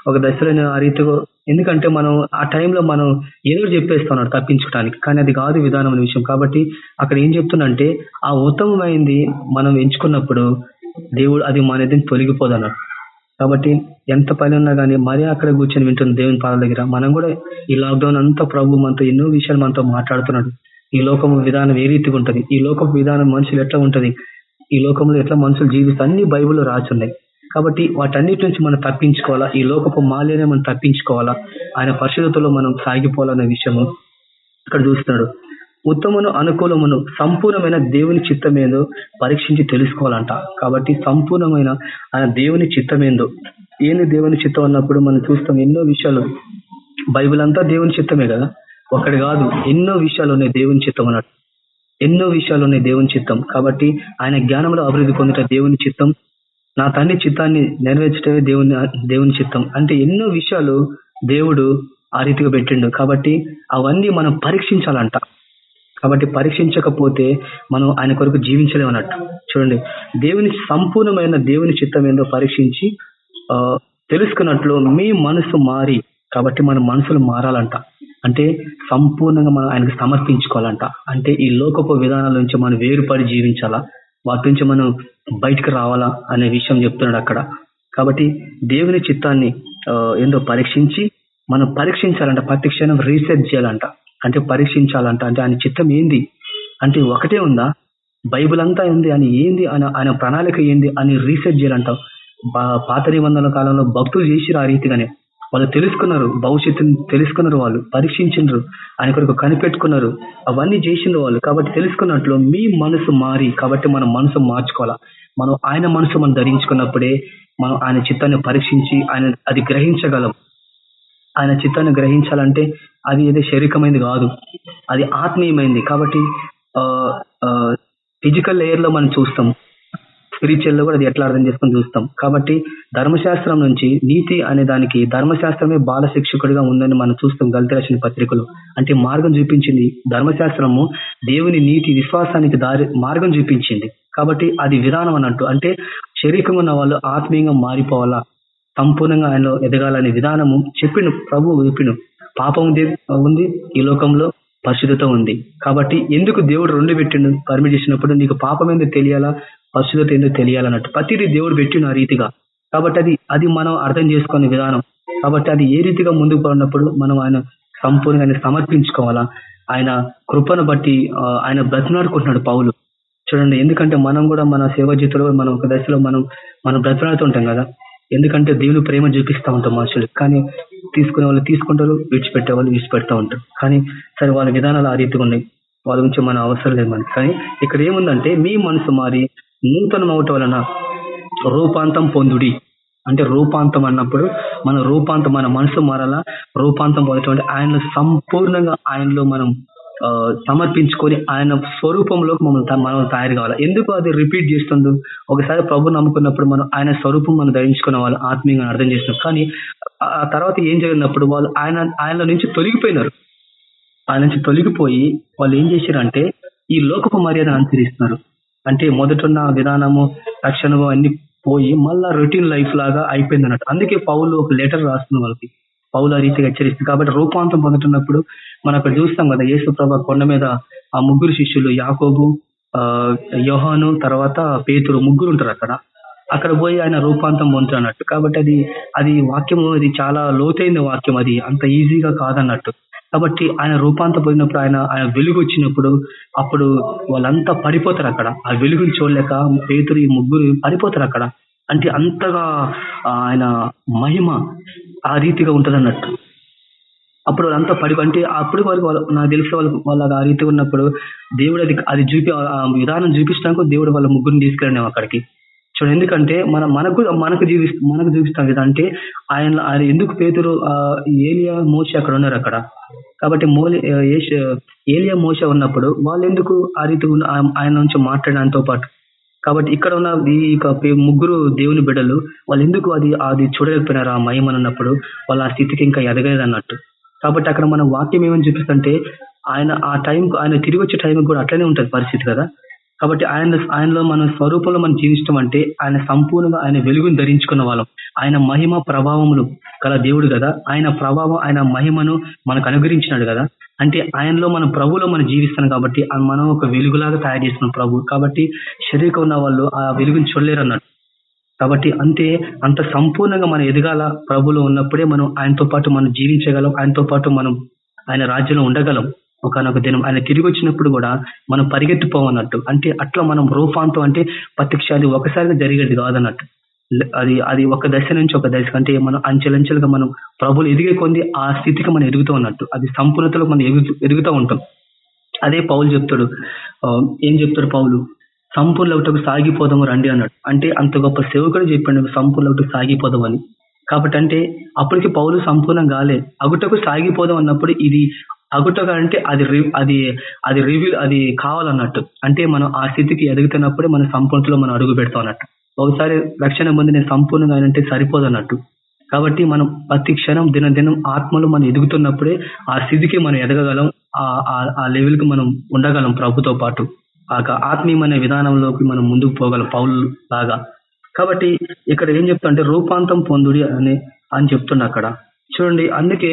ఒక దశలో నేను ఆ రీతిగా ఎందుకంటే మనం ఆ టైంలో మనం ఏదో చెప్పేస్తున్నాడు తప్పించుకోవడానికి కానీ అది కాదు విధానం అనే విషయం. కాబట్టి అక్కడ ఏం చెప్తున్నంటే ఆ ఉత్తమమైంది మనం ఎంచుకున్నప్పుడు దేవుడు అది మన ఎదురు తొలగిపోదన్నాడు. కాబట్టి ఎంత పని ఉన్నా కానీ మరీ అక్కడ కూర్చొని వింటుంది దేవుని పాదాల దగ్గర మనం కూడా ఈ లాక్డౌన్ అంతా ప్రభు మనతో ఎన్నో విషయాలు మనతో మాట్లాడుతున్నాడు. ఈ లోకం విధానం ఏ రీతిగా ఉంటుంది? ఈ లోకపు విధానం మనుషులు ఎట్లా ఉంటది? ఈ లోకంలో ఎట్లా మనుషులు జీవిస్తే అన్ని బైబిల్లో రాసున్నాయి. కాబట్టి వాటన్నిటి నుంచి మనం తప్పించుకోవాలా? ఈ లోకపు మాలేనే మనం తప్పించుకోవాలా? ఆయన పరిశుద్ధతలో మనం సాగిపోవాలనే విషయము ఇక్కడ చూస్తున్నాడు. ఉత్తమును అనుకూలమును సంపూర్ణమైన దేవుని చిత్తమేందో పరీక్షించి తెలుసుకోవాలంట. కాబట్టి సంపూర్ణమైన ఆయన దేవుని చిత్తమేందో ఏంది దేవుని చిత్తం అన్నప్పుడు మనం చూస్తాం ఎన్నో విషయాలు. బైబిల్ అంతా దేవుని చిత్తమే కదా? ఒకటి కాదు ఎన్నో విషయాలు ఉన్నాయి దేవుని చిత్తం అన్నట్టు. ఎన్నో విషయాలు ఉన్నాయి దేవుని చిత్తం. కాబట్టి ఆయన జ్ఞానంలో అభివృద్ధి పొందుట దేవుని చిత్తం నా తండ్రి చిత్తాన్ని నెరవేర్చడమే దేవుని దేవుని చిత్తం. అంటే ఎన్నో విషయాలు దేవుడు ఆ రీతిగా పెట్టిండు. కాబట్టి అవన్నీ మనం పరీక్షించాలంట. కాబట్టి పరీక్షించకపోతే మనం ఆయన కొరకు జీవించలేము అన్నట్టు. చూడండి దేవుని సంపూర్ణమైన దేవుని చిత్తం ఏందో పరీక్షించి తెలుసుకున్నట్లు మీ మనసు మారి కాబట్టి మన మనసులు మారాలంట. అంటే సంపూర్ణంగా మనం ఆయనకు సమర్పించుకోవాలంట. అంటే ఈ లోకపు విధానాల నుంచి మనం వేరుపడి జీవించాలా? వాటి నుంచి మనం బయటకు రావాలా అనే విషయం చెప్తున్నాడు అక్కడ. కాబట్టి దేవుని చిత్తాన్ని ఏందో పరీక్షించి మనం పరీక్షించాలంట. ప్రతి క్షణం రీసెర్చ్ చేయాలంట. అంటే పరీక్షించాలంట. అంటే ఆయన చిత్తం ఏంది? అంటే ఒకటే ఉందా? బైబిల్ అంతా ఉంది అని ఏంది? ఆయన ఆయన ప్రణాళిక ఏంది? అని రీసెర్చ్ చేయాలంటావు పాత నిబంధనల కాలంలో భక్తులు చేసిరు ఆ రీతిగానే. వాళ్ళు తెలుసుకున్నారు. భవిష్యత్తుని తెలుసుకున్నారు వాళ్ళు. పరీక్షించారు ఆయన కొరకు కనిపెట్టుకున్నారు. అవన్నీ చేసిండ్రు వాళ్ళు. కాబట్టి తెలుసుకున్నట్లు మీ మనసు మారి కాబట్టి మన మనసు మార్చుకోవాలా? మనం ఆయన మనసు మనం ధరించుకున్నప్పుడే మనం ఆయన చిత్తాన్ని పరీక్షించి ఆయన అది గ్రహించగలం. ఆయన చిత్తాన్ని గ్రహించాలంటే అది ఏదో శారీరకమైనది కాదు. అది ఆత్మీయమైంది కాబట్టి ఫిజికల్ లేయర్లో మనం చూస్తాం. స్పిరిచువల్లో కూడా అది ఎట్లా అర్థం చేసుకొని చూస్తాం. కాబట్టి ధర్మశాస్త్రం నుంచి నీతి అనే దానికి ధర్మశాస్త్రమే బాల శిక్షకుడిగా ఉందని మనం చూస్తాం గలిత రచన పత్రికలు. అంటే మార్గం చూపించింది ధర్మశాస్త్రము దేవుని నీతి విశ్వాసానికి దారి మార్గం చూపించింది. కాబట్టి అది విధానం అన్నట్టు. అంటే శరీరంగా ఉన్న వాళ్ళు ఆత్మీయంగా మారిపోవాలా? సంపూర్ణంగా ఆయనలో ఎదగాలనే విధానము చెప్పిను ప్రభు చెప్పిను పాపం ఉంది- ఈ లోకంలో పరిశుద్ధత ఉంది. కాబట్టి ఎందుకు దేవుడు రెండు పెట్టిండు పర్మిట్ చేసినప్పుడు నీకు పాపం ఎందుకు తెలియాలా పరిశుద్ధత ఎందుకు తెలియాలన్నట్టు. ప్రతిదీ దేవుడు పెట్టిన ఆ రీతిగా. కాబట్టి అది అది మనం అర్థం చేసుకునే విధానం. కాబట్టి అది ఏ రీతిగా ముందుకు పడినప్పుడు మనం ఆయన సంపూర్ణంగా ఆయన సమర్పించుకోవాలా ఆయన కృపను బట్టి ఆయన బ్రతినాడుకుంటున్నాడు పౌలు. చూడండి ఎందుకంటే మనం కూడా మన సేవ జీవితంలో మనం ఒక దశలో మనం మనం బ్రతిలాడుతుంటాం కదా. ఎందుకంటే దేవుని ప్రేమ చూపిస్తా ఉంటాం మనుషులు. కానీ తీసుకునే వాళ్ళు తీసుకుంటారు విడిచిపెట్టే వాళ్ళు విడిచిపెడతా ఉంటారు. కానీ సరే వాళ్ళ విధానాలు ఆ రీతిగా ఉన్నాయి. వాళ్ళ గురించి మన అవసరం లేదు మనకి. కానీ ఇక్కడ ఏముందంటే మీ మనసు మారి నూతనం అవటం వలన రూపాంతం పొందుడి. అంటే రూపాంతం అన్నప్పుడు మన రూపాంతం మన మనసు మారాలా? రూపాంతం పొందటం అంటే ఆయనలో సంపూర్ణంగా ఆయనలో మనం సమర్పించుకొని ఆయన స్వరూపంలో మనం మనం తయారు కావాలి? ఎందుకు అది రిపీట్ చేస్తుందో? ఒకసారి ప్రభు నమ్ముకున్నప్పుడు మనం ఆయన స్వరూపం మనం ధరించుకున్న వాళ్ళు ఆత్మీయంగా అర్థం చేస్తున్నాం. కానీ ఆ ఆ తర్వాత ఏం జరిగినప్పుడు వాళ్ళు ఆయన ఆయన నుంచి తొలగిపోయినారు. ఆయన నుంచి తొలగిపోయి వాళ్ళు ఏం చేశారంటే ఈ లోకపు మర్యాదను అనుసరిస్తున్నారు. అంటే మొదటున్న విధానము రక్షణ అన్ని పోయి మళ్ళా రొటీన్ లైఫ్ లాగా అయిపోయింది అన్నట్టు అందుకే పౌలు ఒక లెటర్ రాస్తున్న వాళ్ళకి. పౌల రీతిగా హెచ్చరిస్తుంది కాబట్టి రూపాంతం పొందుతున్నప్పుడు మనం అక్కడ చూస్తాం కదా యేసు ప్రభా కొండ మీద ఆ ముగ్గురు శిష్యులు యాకోబు ఆ యోహాను తర్వాత పేతురు ముగ్గురు ఉంటారు అక్కడ. అక్కడ పోయి ఆయన రూపాంతం పొందుతున్నట్టు కాబట్టి అది అది వాక్యం అది చాలా లోతైన వాక్యం అది అంత ఈజీగా కాదన్నట్టు. కాబట్టి ఆయన రూపాంతం పొందినప్పుడు ఆయన ఆయన వెలుగు వచ్చినప్పుడు అప్పుడు వాళ్ళంతా పడిపోతారు అక్కడ. ఆ వెలుగుని చూడలేక పేతురు ఈ ముగ్గురు పడిపోతారు అక్కడ. అంటే అంతగా ఆయన మహిమ ఆ రీతిగా ఉంటుంది అన్నట్టు అప్పుడు వాళ్ళంతా పడి అంటే అప్పుడు వరకు నాకు తెలిసే వాళ్ళకి వాళ్ళకి ఆ రీతిగా ఉన్నప్పుడు దేవుడు అది అది చూపి ఆ విధానం చూపించడానికి దేవుడు వాళ్ళ ముగ్గురిని తీసుకెళ్ళినాం అక్కడికి. చూడండి ఎందుకంటే మన మనకు మనకు జీవి మనకు చూపిస్తాం కదా అంటే ఆయన ఆయన ఎందుకు పేతురు ఏలియా మోస అక్కడ ఉన్నారు అక్కడ. కాబట్టి మోలి ఏలియా మోస ఉన్నప్పుడు వాళ్ళు ఎందుకు ఆ రీతి ఆయన నుంచి మాట్లాడడంతో పాటు కాబట్టి ఇక్కడ ఉన్న ఈ ముగ్గురు దేవుని బిడ్డలు వాళ్ళు ఎందుకు అది అది చూడలేకపోయినారు ఆ మహిమనున్నప్పుడు? వాళ్ళు ఆ స్థితికి ఇంకా ఎదగలేదు అన్నట్టు కాబట్టి అక్కడ మన వాక్యం ఏమని చూపిస్తుంటే ఆయన ఆ టైం ఆయన తిరిగి వచ్చే టైం కూడా అట్లనే ఉంటుంది పరిస్థితి కదా? కాబట్టి ఆయన ఆయనలో మన స్వరూపంలో మనం జీవించడం అంటే ఆయన సంపూర్ణంగా ఆయన వెలుగుని ధరించుకున్న వాళ్ళం. ఆయన మహిమ ప్రభావములు గల దేవుడు కదా. ఆయన ప్రభావం ఆయన మహిమను మనకు అనుగ్రహించినాడు కదా. అంటే ఆయనలో మన ప్రభులో మనం జీవిస్తాం కాబట్టి మనం ఒక వెలుగులాగా తయారు చేస్తున్నాం ప్రభు. కాబట్టి శరీరం ఉన్న వాళ్ళు ఆ వెలుగుని చూడలేరు అన్నాడు కాబట్టి అంతే అంత సంపూర్ణంగా మనం ఎదగాల ప్రభులో ఉన్నప్పుడే మనం ఆయనతో పాటు మనం జీవించగలం ఆయనతో పాటు మనం ఆయన రాజ్యంలో ఉండగలం. ఒకనొక దినం ఆయన తిరిగి వచ్చినప్పుడు కూడా మనం పరిగెత్తిపోవన్నట్టు. అంటే అట్లా మనం రూపాంతం అంటే ప్రత్యక్ష అది ఒకసారిగా జరిగేది కాదన్నట్టు. అది అది ఒక దశ నుంచి ఒక దశ అంటే మనం అంచెలంచెలుగా మనం ప్రభులు ఎదిగే కొంది ఆ స్థితికి మనం ఎదుగుతూ ఉన్నట్టు. అది సంపూర్ణతలో మనం ఎదుగుతూ ఉంటాం. అదే పౌలు చెప్తాడు. ఏం చెప్తాడు పౌలు? సంపూర్ణ ఒకటకు సాగిపోదాము రండి అన్నాడు. అంటే అంత గొప్ప సేవకుడు చెప్పాడు సంపూర్ణ ఒకటి సాగిపోదాం అని కాబట్టి అంటే అప్పటికి పౌలు సంపూర్ణం కాలే. అగుటకు సాగిపోదాం అన్నప్పుడు ఇది అగుటగా అంటే అది అది అది రివీల్ అది కావాలన్నట్టు. అంటే మనం ఆ స్థితికి ఎదుగుతున్నప్పుడే మన సంపూర్ణతలో మనం అడుగు పెడతాం అన్నట్టు. ఒకసారి రక్షణ పొంది నేను సంపూర్ణంగా అంటే సరిపోదన్నట్టు. కాబట్టి మనం ప్రతి క్షణం దినదినం ఆత్మలు మనం ఎదుగుతున్నప్పుడే ఆ స్థితికి మనం ఎదగగలం ఆ లెవెల్కి మనం ఉండగలం ప్రభుతో పాటు. ఆ ఆత్మీయమైన విధానంలోకి మనం ముందుకు పోగలం పౌలు లాగా. కాబట్టి ఇక్కడ ఏం చెప్తా అంటే రూపాంతం పొందుడి అని అని చెప్తున్నా అక్కడ. చూడండి అందుకే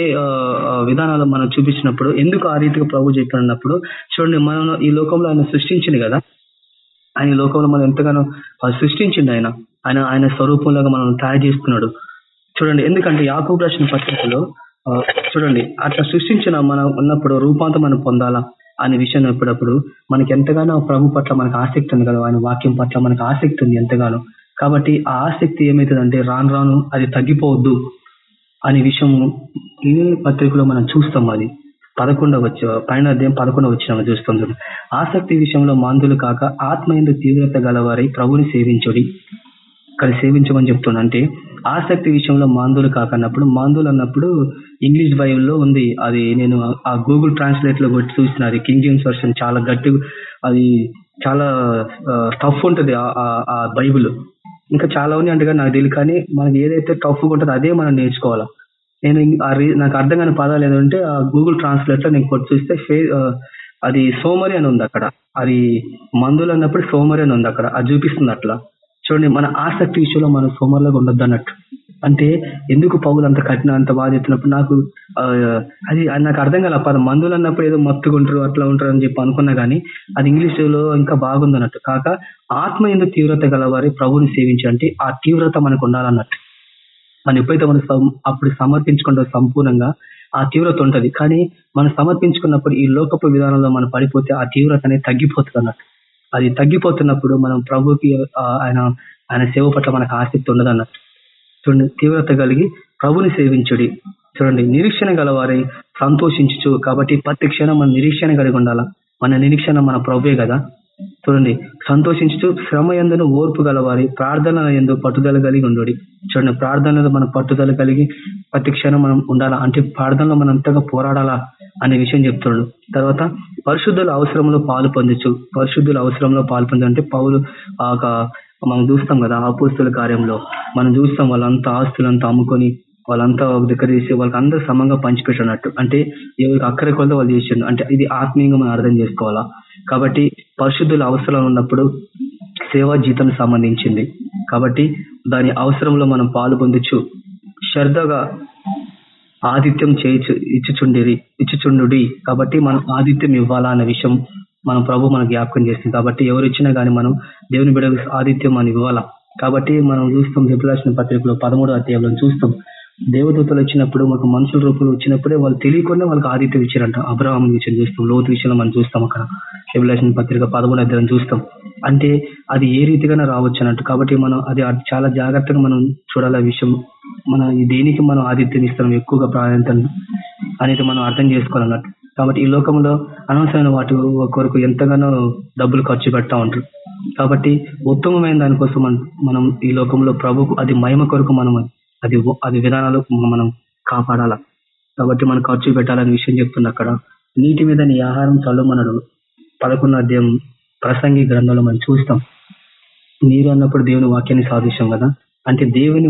విధానాలు మనం చూపించినప్పుడు ఎందుకు ఆ రీతిగా ప్రభు చెప్పినప్పుడు చూడండి మనం ఈ లోకంలో ఆయన సృష్టించింది కదా. ఆయన లోకంలో మనం ఎంతగానో సృష్టించింది ఆయన. ఆయన ఆయన స్వరూపంలాగా మనం తయారు చేస్తున్నాడు చూడండి ఎందుకంటే యాకూబ్ రాసిన పత్రికలో చూడండి అట్లా సృష్టించిన మనం ఉన్నప్పుడు రూపాంతం మనం పొందాలా అనే విషయం ఎప్పుడప్పుడు మనకి ఎంతగానో ప్రభు పట్ల మనకు ఆసక్తి ఉంది కదా ఆయన వాక్యం పట్ల మనకు ఆసక్తి ఉంది ఎంతగానో. కాబట్టి ఆ ఆసక్తి ఏమవుతుందంటే రాను రాను అది తగ్గిపోవద్దు. అనే విషయం ఇదే పత్రికలో మనం చూస్తాం అది. పదకొండవ వచ్చి పైన అధ్యాయం పదకొండవ వచ్చిన చూస్తుంది ఆసక్తి విషయంలో మాందులు కాక ఆత్మ ఎందు తీవ్రత గలవారై ప్రభుని సేవించుడి. ఇక్కడ సేవించమని చెప్తున్నా. అంటే ఆసక్తి విషయంలో మాందులు కాకన్నప్పుడు మాందులు అన్నప్పుడు ఇంగ్లీష్ బైబుల్లో ఉంది. అది నేను ఆ గూగుల్ ట్రాన్స్లేట్లో కొట్టి చూసిన అది కింగ్ జేమ్స్ వర్షన్ చాలా గట్టి అది చాలా టఫ్ ఉంటుంది ఆ బైబుల్. ఇంకా చాలా ఉంది అంటే నాకు తెలియదు. కానీ మనకి ఏదైతే టఫ్ ఉంటుందో అదే మనం నేర్చుకోవాలా? నేను నాకు అర్థం కాని పదాలు ఏదంటే ఆ గూగుల్ ట్రాన్స్లేట్ నేను కొట్టి చూస్తే అది సోమరి అని ఉంది అక్కడ. అది మందులు అన్నప్పుడు సోమరి అని ఉంది అక్కడ. అది చూపిస్తుంది అట్లా. చూడండి మన ఆసక్తి విషయంలో మనం సోమరులాగా ఉండొద్దు అన్నట్టు అంటే ఎందుకు పౌలు అంత కఠిన అంత బాధ చెప్తున్నప్పుడు నాకు అది నాకు అర్థం కాల. పద మందులు అన్నప్పుడు ఏదో మత్తుకుంటారు అట్లా ఉంటారు అని చెప్పి అనుకున్నా కానీ అది ఇంగ్లీష్లో ఇంకా బాగుంది అన్నట్టు. కాక ఆత్మ ఎందుకు తీవ్రత గలవారి ప్రభుని సేవించి అంటే ఆ తీవ్రత మనకు ఉండాలన్నట్టు. మనం ఎప్పుడైతే మనం అప్పుడు సమర్పించుకుంటా సంపూర్ణంగా ఆ తీవ్రత ఉంటది. కానీ మనం సమర్పించుకున్నప్పుడు ఈ లోకపు విధానంలో మనం పడిపోతే ఆ తీవ్రత అనేది తగ్గిపోతుంది అన్నట్టు. అది తగ్గిపోతున్నప్పుడు మనం ప్రభుకి ఆయన ఆయన సేవ పట్ల మనకు ఆసక్తి ఉండదు అన్నట్టు చూడండి తీవ్రత కలిగి ప్రభుని సేవించుడి. చూడండి నిరీక్షణ గలవారై సంతోషించు కాబట్టి ప్రతి క్షణం మన నిరీక్షణ కలిగి ఉండాలా? మన నిరీక్షణ మన ప్రభువే కదా? చూడండి సంతోషించు శ్రమ ఎందును ఓర్పు గలవారి ప్రార్థన ఎందు పట్టుదల కలిగి ఉండు చూడండి ప్రార్థనలో మనం పట్టుదల కలిగి ప్రతి క్షణం మనం ఉండాలా? అంటే ప్రార్థనలో మనం అంతగా పోరాడాలా అనే విషయం చెప్తున్నాడు. తర్వాత పరిశుద్ధుల అవసరంలో పాలు పొందొచ్చు పరిశుద్ధుల అవసరంలో పాలు పొందంటే పౌలు ఆ మనం చూస్తాం కదా అపోస్తుల కార్యంలో. మనం చూస్తాం వాళ్ళంతా ఆస్తులంతా అమ్ముకొని వాళ్ళంతా ఒక దగ్గర చేసి వాళ్ళకి అందరూ సమంగా పంచిపెట్టినట్టు. అంటే ఎవరికి అక్కడి కొలత వాళ్ళు చేసిండు అంటే ఇది ఆత్మీయంగా మనం అర్థం చేసుకోవాలా? కాబట్టి పరిశుద్ధుల అవసరం ఉన్నప్పుడు సేవా జీతం సంబంధించింది. కాబట్టి దాని అవసరంలో మనం పాలు పొందొచ్చు. శ్రద్ధగా ఆదిత్యం చేయొచ్చు ఇచ్చుచుండిరి ఇచ్చుచుండుడి. కాబట్టి మనం ఆదిత్యం ఇవ్వాలా అనే విషయం మనం ప్రభు మనకు జ్ఞాపకం చేస్తుంది కాబట్టి ఎవరు ఇచ్చినా గానీ మనం దేవుని బిడ్డ ఆదిత్యం మనం ఇవ్వాలా? కాబట్టి మనం చూస్తాం రిపులాసిన పత్రికలో పదమూడో అధ్యాయంలో చూస్తాం. దేవదూతలు వచ్చినప్పుడు మనకు మనుషుల రూపంలో వచ్చినప్పుడే వాళ్ళు తెలియకుండా వాళ్ళకి ఆదిత్యం ఇచ్చారంట. అబ్రహాం విషయం చూస్తాం లోతు విషయంలో మనం చూస్తాం అక్కడ. రిపులాసిన పత్రిక పదమూడు అధ్యాయం చూస్తాం. అంటే అది ఏ రీతిగానే రావచ్చు అన్నట్టు కాబట్టి మనం అది చాలా జాగ్రత్తగా మనం చూడాలి విషయం. మన దేనికి మనం ఆదిత్యం ఇస్తాం ఎక్కువగా ప్రాధాన్యత అనేది మనం అర్థం చేసుకోవాలన్నట్టు. కాబట్టి ఈ లోకంలో అనవసరమైన వాటి కొరకు ఎంతగానో డబ్బులు ఖర్చు పెడతా ఉంటారు. కాబట్టి ఉత్తమమైన దానికోసం మనం ఈ లోకంలో ప్రభుకు అది మహిమ కొరకు మనం అది అది విధానాలు మనం కాపాడాల. కాబట్టి మనం ఖర్చు పెట్టాలనే విషయం చెప్తుంది అక్కడ. నీటి మీద నీ ఆహారం చల్లమనడు. పదకొండు అధ్యాయం ప్రసంగి గ్రంథంలో మనం చూస్తాం. నీరు అన్నప్పుడు దేవుని వాక్యాన్ని సాధించాం కదా? అంటే దేవుని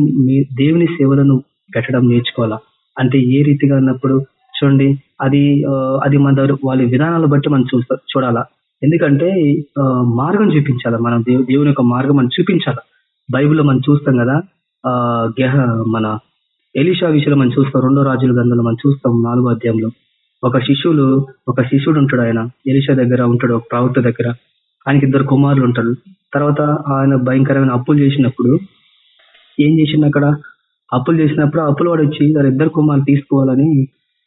దేవుని సేవలను పెట్టడం నేర్చుకోవాలా? అంటే ఏ రీతిగా అన్నప్పుడు చూడండి అది అది మన దగ్గర వాళ్ళ విధానాలు బట్టి మనం చూస్తా చూడాలా. ఎందుకంటే మార్గం చూపించాలి. మనం దేవుని యొక్క మార్గం మనం చూపించాలి. బైబిల్లో మనం చూస్తాం కదా ఆ గెహ మన ఎలిషా విషయంలో మనం చూస్తాం రెండో రాజుల గ్రంథంలో మనం చూస్తాం నాలుగో అధ్యాయంలో. ఒక శిష్యులు ఒక శిష్యుడు ఉంటాడు ఆయన. ఎలిషా దగ్గర ఉంటాడు ఒక ప్రవక్త దగ్గర. ఆయనకి ఇద్దరు కుమారులు ఉంటారు. తర్వాత ఆయన భయంకరమైన అప్పులు చేసినప్పుడు ఏం చేసిండు అక్కడ? అప్పులు చేసినప్పుడు అప్పులు వాడు వచ్చి వాళ్ళ ఇద్దరు కుమారులు తీసుకోవాలని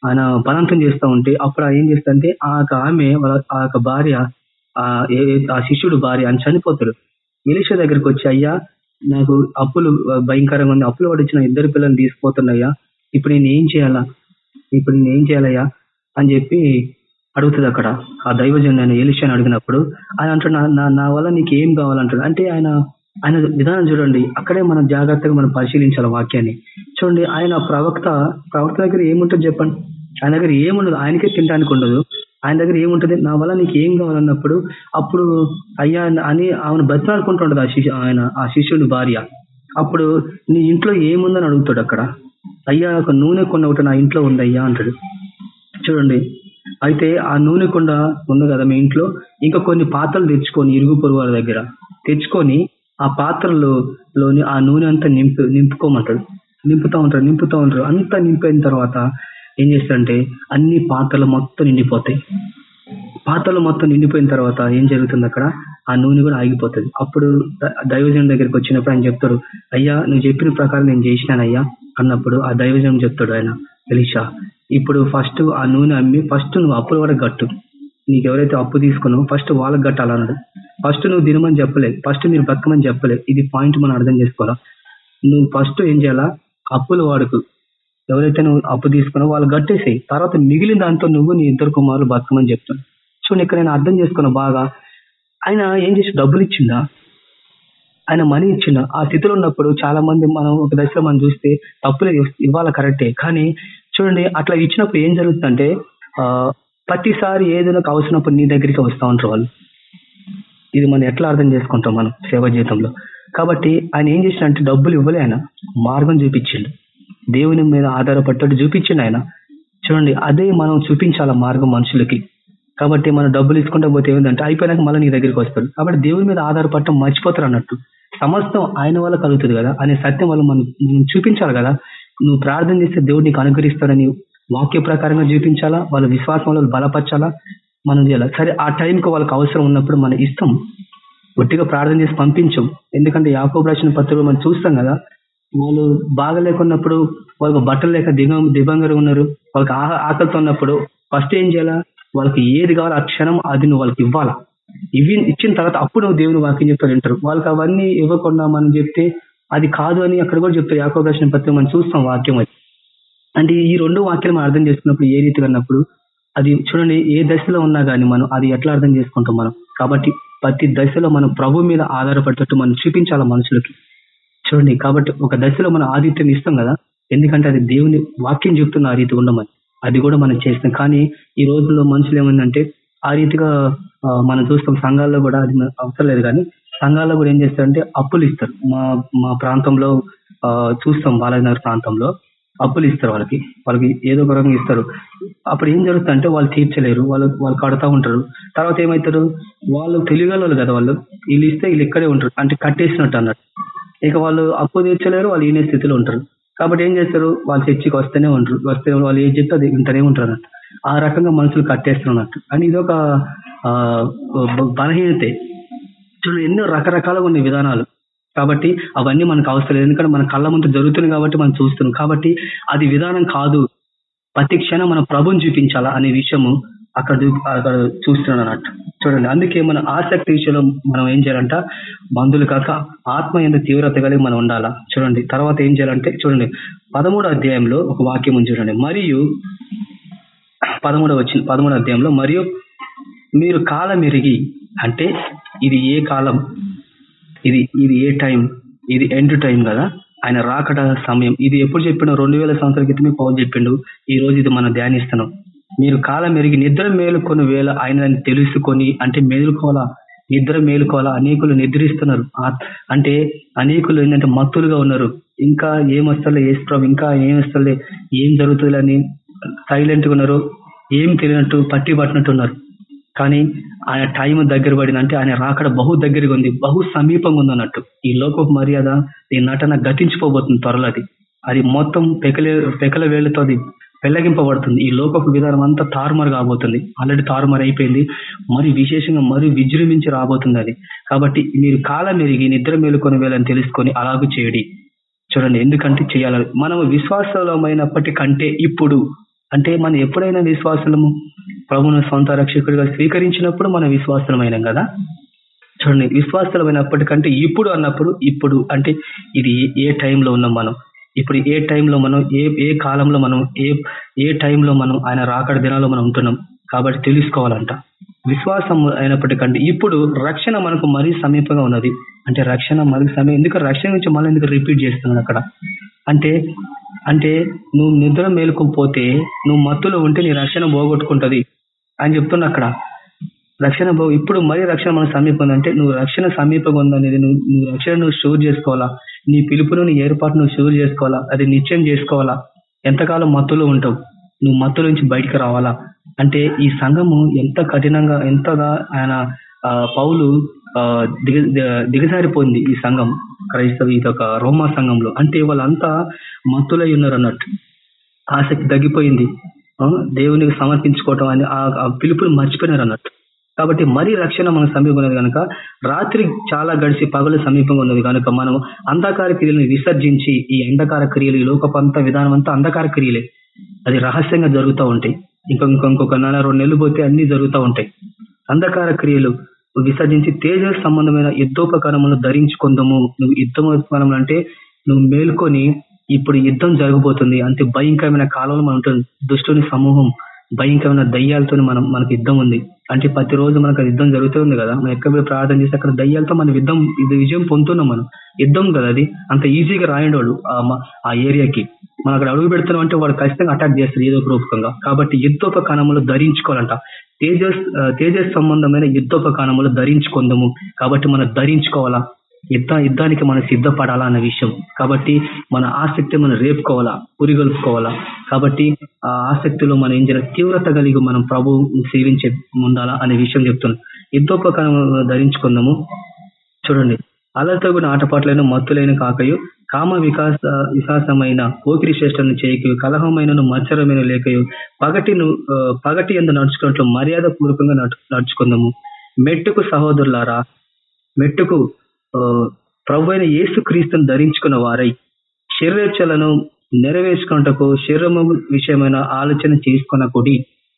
ఆయన బలంతం చేస్తూ ఉంటే అప్పుడు ఏం చేస్తుంటే ఆ ఆమె ఆ యొక్క భార్య ఆ శిష్యుడు భార్య అని చనిపోతాడు. ఎలిషా దగ్గరికి వచ్చి అయ్యా నాకు అప్పులు భయంకరంగా ఉంది. అప్పులు పడిచిన ఇద్దరు పిల్లల్ని తీసుకుపోతున్నాయ్యా. ఇప్పుడు నేను ఏం చేయాలా? ఇప్పుడు నేను ఏం చేయాలయ్యా? అని చెప్పి అడుగుతుంది అక్కడ. ఆ దైవజన్ ఆయన ఎలిషాని అడిగినప్పుడు ఆయన నా నా వల్ల నీకు ఏం కావాలంటాడు? అంటే ఆయన ఆయన విధానం చూడండి. అక్కడే మనం జాగ్రత్తగా మనం పరిశీలించాలి వాక్యాన్ని. చూడండి ఆయన ప్రవక్త ప్రవక్త దగ్గర ఏముంటుంది చెప్పండి? ఆయన దగ్గర ఏముండదు? ఆయనకే తినడానికి ఉండదు. ఆయన దగ్గర ఏముంటది? నా వల్ల నీకు ఏం కావాలన్నప్పుడు అప్పుడు అయ్యా అని ఆమెను బతిలాడుకుంటుండదు ఆ శిష్యు ఆయన ఆ శిష్యుని భార్య. అప్పుడు నీ ఇంట్లో ఏముందని అడుగుతాడు అక్కడ? అయ్యా ఒక నూనె కొండ ఒకటి నా ఇంట్లో ఉంది అయ్యా అంటాడు. చూడండి అయితే ఆ నూనె కొండ ఉంది కదా మీ ఇంట్లో? ఇంకా కొన్ని పాత్రలు తెచ్చుకొని ఇరుగు పొరుగు దగ్గర తెచ్చుకొని ఆ పాత్రలో లోని ఆ నూనె అంతా నింపు నింపుకోమంటాడు. నింపుతా ఉంటారు నింపుతూ ఉంటారు అంతా నింపిన తర్వాత ఏం చేస్తారంటే అన్ని పాత్రలు మొత్తం నిండిపోతాయి. పాత్రలు మొత్తం నిండిపోయిన తర్వాత ఏం జరుగుతుంది అక్కడ? ఆ నూనె కూడా ఆగిపోతుంది. అప్పుడు దైవజనం దగ్గరికి వచ్చినప్పుడు ఆయన చెప్తాడు అయ్యా నువ్వు చెప్పిన ప్రకారం నేను చేసినానయ్యా అన్నప్పుడు ఆ దైవజనం చెప్తాడు ఆయన ఎలిషా ఇప్పుడు ఫస్ట్ ఆ నూనె అమ్మి ఫస్ట్ నువ్వు అప్పుల వరకు గట్టు నీకు ఎవరైతే అప్పు తీసుకున్నావు ఫస్ట్ వాళ్ళకి కట్టాలన్నాడు. ఫస్ట్ నువ్వు దినమని చెప్పలేదు. ఫస్ట్ మీరు బతకమని చెప్పలేదు. ఇది పాయింట్ మనం అర్థం చేసుకోవాలా? నువ్వు ఫస్ట్ ఏం చేయాలా? అప్పుల వాడుకు. ఎవరైతే నువ్వు అప్పు తీసుకున్నావు వాళ్ళు గట్టేసాయి తర్వాత మిగిలిన దాంతో నువ్వు నీ ఇద్దరు కుమారులు బతకమని చెప్తాను చూడండి ఇక్కడ నేను అర్థం చేసుకున్నా బాగా. ఆయన ఏం చేసి డబ్బులు ఇచ్చిందా ఆయన మనీ ఇచ్చిందా ఆ స్థితిలో ఉన్నప్పుడు చాలా మంది మనం ఒక దశలో మనం చూస్తే తప్పులే ఇవ్వాలి కరెక్టే కానీ చూడండి అట్లా ఇచ్చినప్పుడు ఏం జరుగుతుందంటే ప్రతిసారి ఏదైనా అవసరప్పుడు నీ దగ్గరికి వస్తూ ఉంటారు వాళ్ళు. ఇది మనం ఎట్లా అర్థం చేసుకుంటాం మనం సేవ జీవితంలో? కాబట్టి ఆయన ఏం చేసినంటే డబ్బులు ఇవ్వలే ఆయన మార్గం చూపించిండు. దేవుని మీద ఆధారపడ్డట్టు చూపించిండు ఆయన. చూడండి అదే మనం చూపించాల మార్గం మనుషులకి. కాబట్టి మనం డబ్బులు ఇచ్చుకుంటే పోతే ఏంటంటే అయిపోయినాక మళ్ళీ నీ దగ్గరికి వస్తాడు కాబట్టి దేవుని మీద ఆధారపడటం మర్చిపోతారు అన్నట్టు. సమస్తం ఆయన వల్ల కలుగుతుంది కదా అనే సత్యం వల్ల మనం చూపించాలి కదా. నువ్వు ప్రార్థన చేస్తే దేవుడు నీకు అనుగ్రహిస్తాడని వాక్య ప్రకారంగా చూపించాలా వాళ్ళ విశ్వాసంలో బలపరచాలా? మనం చేయాలా? సరే ఆ టైంకి వాళ్ళకి అవసరం ఉన్నప్పుడు మనం ఇస్తాం గట్టిగా ప్రార్థన చేసి పంపించం. ఎందుకంటే యాకోబు రాసిన పత్రికలు మనం చూస్తాం కదా వాళ్ళు బాగా లేకున్నప్పుడు వాళ్ళకు బట్టలు లేక దిగ దిగంగారు ఉన్నారు. వాళ్ళకి ఆకలితో ఉన్నప్పుడు ఫస్ట్ ఏం చేయాలా? వాళ్ళకి ఏది కావాలో ఆ క్షణం అది నువ్వు వాళ్ళకి ఇవ్వాలా. ఇవి ఇచ్చిన తర్వాత అప్పుడు నువ్వు దేవుని వాక్యం చెప్తారు వింటారు. వాళ్ళకి అవన్నీ ఇవ్వకుండా మనం చెప్తే అది కాదు అని అక్కడ కూడా చెప్తారు. యాకోబు రాసిన పత్రిక మనం చూస్తాం వాక్యం అది. అంటే ఈ రెండు వాక్యాలు మనం అర్థం చేసుకున్నప్పుడు ఏ రీతిగా అన్నప్పుడు అది చూడండి ఏ దశలో ఉన్నా కానీ మనం అది ఎట్లా అర్థం చేసుకుంటాం మనం? కాబట్టి ప్రతి దశలో మనం ప్రభు మీద ఆధారపడేటట్టు మనం చూపించాలి మనుషులకి? చూడండి కాబట్టి ఒక దశలో మనం ఆదిత్యం ఇస్తాం కదా? ఎందుకంటే అది దేవుని వాక్యం చెప్తున్న ఆ రీతి ఉండమని అది. కూడా మనం చేస్తాం. కానీ ఈ రోజుల్లో మనుషులు ఏమైందంటే ఆ రీతిగా మనం చూస్తాం సంఘాల్లో కూడా అది అవసరం లేదు కానీ సంఘాల్లో కూడా ఏం చేస్తారంటే అప్పులు ఇస్తారు. మా మా ప్రాంతంలో చూస్తాం బాలాజీనగర్ ప్రాంతంలో. అప్పులు ఇస్తారు వాళ్ళకి. వాళ్ళకి ఏదో ఒక రకంగా ఇస్తారు. అప్పుడు ఏం జరుగుతుందంటే వాళ్ళు తీర్చలేరు. వాళ్ళు వాళ్ళు కడతా ఉంటారు. తర్వాత ఏమవుతారు వాళ్ళు తెలియగలరు కదా వాళ్ళు. వీళ్ళు ఇస్తే వీళ్ళు ఇక్కడే ఉంటారు. అంటే కట్టేసినట్టు అన్నట్టు. ఇక వాళ్ళు అప్పు తీర్చలేరు. వాళ్ళు ఈనే స్థితిలో ఉంటారు. కాబట్టి ఏం చేస్తారు? వాళ్ళు చర్చికి వస్తేనే ఉంటారు. వస్తే వాళ్ళు ఏం చెప్తే అది వింటనే ఉంటారు అన్నట్టు. ఆ రకంగా మనుషులు కట్టేస్తున్నట్టు అని ఇది ఒక ఆ, బలహీనతే. చూడండి ఎన్నో రకరకాలుగా ఉన్నాయి విధానాలు. కాబట్టి అవన్నీ మనకు అవసరం లేదు. ఎందుకంటే మన కళ్ళ ముందు జరుగుతుంది కాబట్టి మనం చూస్తున్నాం. కాబట్టి అది విధానం కాదు. ప్రతి క్షణం మన ప్రభుని చూపించాలా అనే విషయము అక్కడ చూ- అక్కడ చూస్తున్నాడు అన్నట్టు చూడండి. అందుకే మన ఆసక్తి విషయంలో మనం ఏం చేయాలంట? బంధువులు కాక ఆత్మ ఎంత తీవ్రత కలిగి మనం ఉండాలా? చూడండి. తర్వాత ఏం చేయాలంటే చూడండి. పదమూడో అధ్యాయంలో ఒక వాక్యం ఉంది చూడండి. మరియు పదమూడవ వచ్చిన పదమూడు అధ్యాయంలో మరియు మీరు కాలం ఎరిగి అంటే ఇది ఏ కాలం? ఇది ఇది ఏ టైం? ఇది ఎండ్ టైం కదా? ఆయన రాకడ సమయం. ఇది ఎప్పుడు చెప్పిన రెండు వేల సంవత్సరాల క్రితమే పౌలు చెప్పిండు. ఈ రోజు ఇది మనం ధ్యానిస్తున్నాం. మీరు కాలం మెరిగి నిద్ర మేలుకొని వేళ ఆయన తెలుసుకొని అంటే మేలుకోవాలా? నిద్ర మేలుకోవాలా? అనేకులు నిద్రిస్తున్నారు. అంటే అనేకులు ఏంటంటే మత్తులుగా ఉన్నారు. ఇంకా ఏం వస్తలే ఇంకా ఏం వస్తలే? ఏం జరుగుతుందని సైలెంట్గా ఉన్నారు. ఏం తెలియనట్టు పట్టి పట్టినట్టు ఉన్నారు. కానీ ఆయన టైం దగ్గర పడిందంటే ఆయన రాకడ బహు దగ్గరగా ఉంది బహు సమీపంగా ఉంది అన్నట్టు. ఈ లోకపు మర్యాద ఈ నటన గతించిపోబోతుంది త్వరలో అది అది మొత్తం పెకలే పెకల వేళ్ళతో అది పెళ్ళగింపబడుతుంది ఈ లోకపు విధానం అంతా తారుమారు కాబోతుంది. ఆల్రెడీ తారుమారు అయిపోయింది. మరి విశేషంగా మరి విజృంభించి రాబోతుంది అది. కాబట్టి మీరు కాలం ఎరిగి నిద్ర మేలుకొని వేళని తెలుసుకొని అలాగే చేయడి. చూడండి ఎందుకంటే చేయాలి మనం విశ్వాసమైనప్పటికంటే ఇప్పుడు అంటే మనం ఎప్పుడైనా విశ్వాసము ప్రభును సొంత రక్షకుడిగా స్వీకరించినప్పుడు మనం విశ్వాసమైనాం కదా? చూడండి విశ్వాసమైనప్పటికంటే ఇప్పుడు అన్నప్పుడు ఇప్పుడు అంటే ఇది ఏ- ఏ టైంలో ఉన్నాం మనం? ఇప్పుడు ఏ టైంలో మనం ఏ ఏ కాలంలో మనం ఏ ఏ టైంలో మనం ఆయన రాకడ దినాల్లో మనం ఉంటున్నాం? కాబట్టి తెలుసుకోవాలంట. విశ్వాసం అయినప్పటికంటే ఇప్పుడు రక్షణ మనకు మరీ సమీపంగా ఉన్నది. అంటే రక్షణ మరీ సమయం ఎందుకు రక్షణ గురించి మళ్ళీ ఎందుకు రిపీట్ చేస్తున్నాడు అక్కడ? అంటే అంటే నువ్వు నిద్ర మేలుకోపోతే నువ్వు మత్తులో ఉంటే నీ రక్షణ పోగొట్టుకుంటది అని చెప్తున్నా అక్కడ. రక్షణ బహు ఇప్పుడు మరీ రక్షణ మన సమీపం ఉందంటే నువ్వు రక్షణ సమీపంగా ఉందనేది నువ్వు నువ్వు రక్షణ నువ్వు షూర్ చేసుకోవాలా? నీ పిలుపును నీ ఏర్పాటు నువ్వు షూర్ చేసుకోవాలా? అది నిశ్చయం చేసుకోవాలా? ఎంతకాలం మత్తులో ఉంటావు? నువ్వు మత్తుల నుంచి బయటకు రావాలా? అంటే ఈ సంఘము ఎంత కఠినంగా ఎంతగా ఆయన ఆ, పౌలు ఆ, దిగ దిగజారిపోయింది ఈ సంఘం క్రైస్తవ ఇది ఒక రోమా సంఘంలో. అంటే వాళ్ళంతా మత్తులై ఉన్నారు అన్నట్టు ఆసక్తి తగ్గిపోయింది. దేవునికి సమర్పించుకోవటం అని ఆ పిలుపులు పిలుపుని మర్చిపోయినారు అన్నట్టు కాబట్టి మరీ రక్షణ మన సమీపం ఉన్నది కనుక రాత్రి చాలా గడిచి పగలు సమీపంగా ఉన్నది కనుక మనం అంధకార క్రియలను విసర్జించి ఈ అంధకార క్రియలు ఈ లోకపంత విధానం అంతా అంధకార క్రియలే. అది రహస్యంగా జరుగుతూ ఉంటాయి ఇంకొక ఇంకొక నెల రెండు నెలలు పోతే అన్ని జరుగుతూ ఉంటాయి. అంధకార క్రియలు విసర్జించి తేజ సంబంధమైన యుద్ధోపకరణములు ధరించుకుందాము. నువ్వు యుద్ధోపకరణం అంటే నువ్వు మేల్కొని ఇప్పుడు యుద్ధం జరగబోతుంది. అంతే భయంకరమైన కాలంలో మనం ఉంటుంది. దుష్టుని సమూహం భయంకరమైన దయ్యాలతో మనం మనకు యుద్ధం ఉంది. అంటే ప్రతిరోజు మనకు యుద్ధం జరుగుతూ ఉంది కదా. మనం ఎక్కడ ప్రార్థన చేస్తే అక్కడ దయ్యాలతో మనం యుద్ధం ఇది విజయం పొందుతున్నాం మనం. యుద్ధం కదా అది. అంత ఈజీగా రాయండి వాడు ఆ ఆ ఏరియాకి. మనం అక్కడ అడుగు పెడుతున్నాం అంటే వాడు ఖచ్చితంగా అటాక్ చేస్తారు ఏదో రూపకంగా. కాబట్టి యుద్ధోపకాణములు ధరించుకోవాలంట. తేజస్ తేజస్ సంబంధమైన యుద్ధోపకాణములు ధరించుకుందాము. కాబట్టి మనం ధరించుకోవాలా? యుద్ధ యుద్ధానికి మనం సిద్ధపడాలా అన్న విషయం. కాబట్టి మన ఆసక్తి మనం రేపుకోవాలా? పురిగొల్పుకోవాలా? కాబట్టి ఆ ఆసక్తిలో మనం ఏం చేయాలి? తీవ్రత కలిగి మనం ప్రభు సేవించే ఉండాలా అనే విషయం చెప్తున్నాం యుద్ధోపకరణం ధరించుకుందాము. చూడండి. అలతో కూడా ఆటపాటలైన మత్తులైన కాకయు కామ వికాస వికాసమైన పోకిరి శ్రేష్టను చేయకయు కలహమైన మత్సరమైన లేకయు పగటిను పగటి ఎందు నడుచుకున్నట్లు మర్యాద పూర్వకంగా నడుచుకుందాము. మెట్టుకు సహోదరులారా మెట్టుకు ఆ, ప్రభు అయిన యేసు క్రీస్తును ధరించుకున్న వారై శరీరచలను నెరవేర్చుకున్నటకు శరీరము విషయమైన ఆలోచన చేసుకున్నకుడి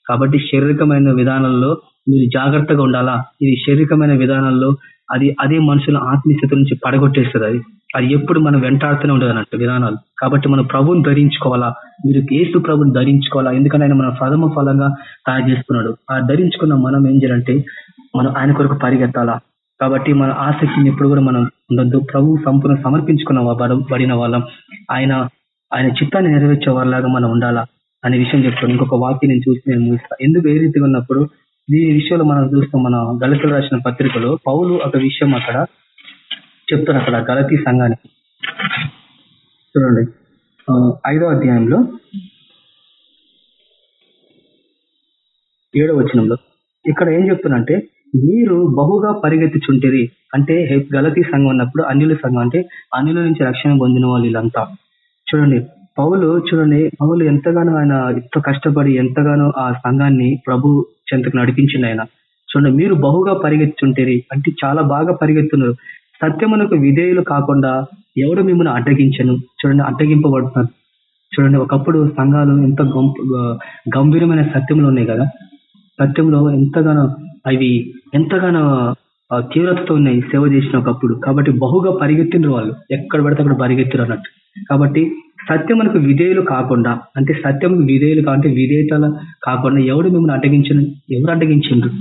కాబట్టి శారీరకమైన విధానంలో మీరు జాగ్రత్తగా ఉండాలా? ఇది శారీరకమైన విధానంలో అది అదే మనుషుల ఆత్మీయత నుంచి పడగొట్టేస్తుంది అది. అది ఎప్పుడు మనం వెంటాడుతూనే ఉండదు అన్నట్టు విధానాలు. కాబట్టి మనం ప్రభుని ధరించుకోవాలా? మీరు కేసు ప్రభుని ధరించుకోవాలా? ఎందుకంటే ఆయన మన ప్రథమ ఫలంగా తయారు చేసుకున్నాడు ఆ ధరించుకున్న మనం ఏం చేయాలంటే మనం ఆయన కొరకు పరిగెత్తాలా? కాబట్టి మన ఆసక్తిని ఎప్పుడు కూడా మనం ఉండద్దు. ప్రభు సంపూర్ణ సమర్పించుకున్న పడిన వాళ్ళం. ఆయన ఆయన చిత్తాన్ని నెరవేర్చే వాళ్ళలాగా మనం ఉండాలా? అనే విషయం చెప్తాను ఇంకొక వాక్యం నేను చూసి నేను ముగిస్తాను ఎందుకు ఏ రీతిగా ఉన్నప్పుడు ఈ విషయంలో మనం చూస్తాం మన దళితులు రాసిన పత్రికలో పౌలు ఒక విషయం అక్కడ చెప్తారు అక్కడ గలతీ సంఘానికి. చూడండి. ఐదో అధ్యాయంలో ఏడో వచనంలో ఇక్కడ ఏం చెప్తున్నంటే మీరు బహుగా పరిగెత్తుచుంటిరి. అంటే గలతీ సంఘం ఉన్నప్పుడు అన్యుల సంఘం అంటే అన్యుల నుంచి రక్షణ పొందిన వాళ్ళు వీళ్ళంతా. చూడండి పౌలు చూడండి పౌలు ఎంతగానో ఆయన ఎంతో కష్టపడి ఎంతగానో ఆ సంఘాన్ని ప్రభు చెంతకు నడిపించింది ఆయన. చూడండి మీరు బహుగా పరిగెత్తుంటేరి అంటే చాలా బాగా పరిగెత్తున్నారు. సత్యమునకు విధేయులు కాకుండా ఎవడు మిమ్మల్ని అడ్డగించను? చూడండి అడ్డగింపబడుతున్నారు. చూడండి ఒకప్పుడు సంఘాలు ఎంత గంభీరమైన సత్యంలో ఉన్నాయి కదా. సత్యంలో ఎంతగానో అవి ఎంతగానో తీవ్రతతో ఉన్నాయి సేవ చేసిన ఒకప్పుడు కాబట్టి బహుగా పరిగెత్తిండ్రు వాళ్ళు. ఎక్కడ పడితే అక్కడ పరిగెత్తిరు అన్నట్టు. కాబట్టి సత్యమునకు విధేయులు కాకుండా అంటే సత్యం విధేయులు కా- అంటే విధేయతల కాకుండా ఎవడు మిమ్మల్ని అడ్డగించిన? ఎవరు అడ్డగించిండ్రు?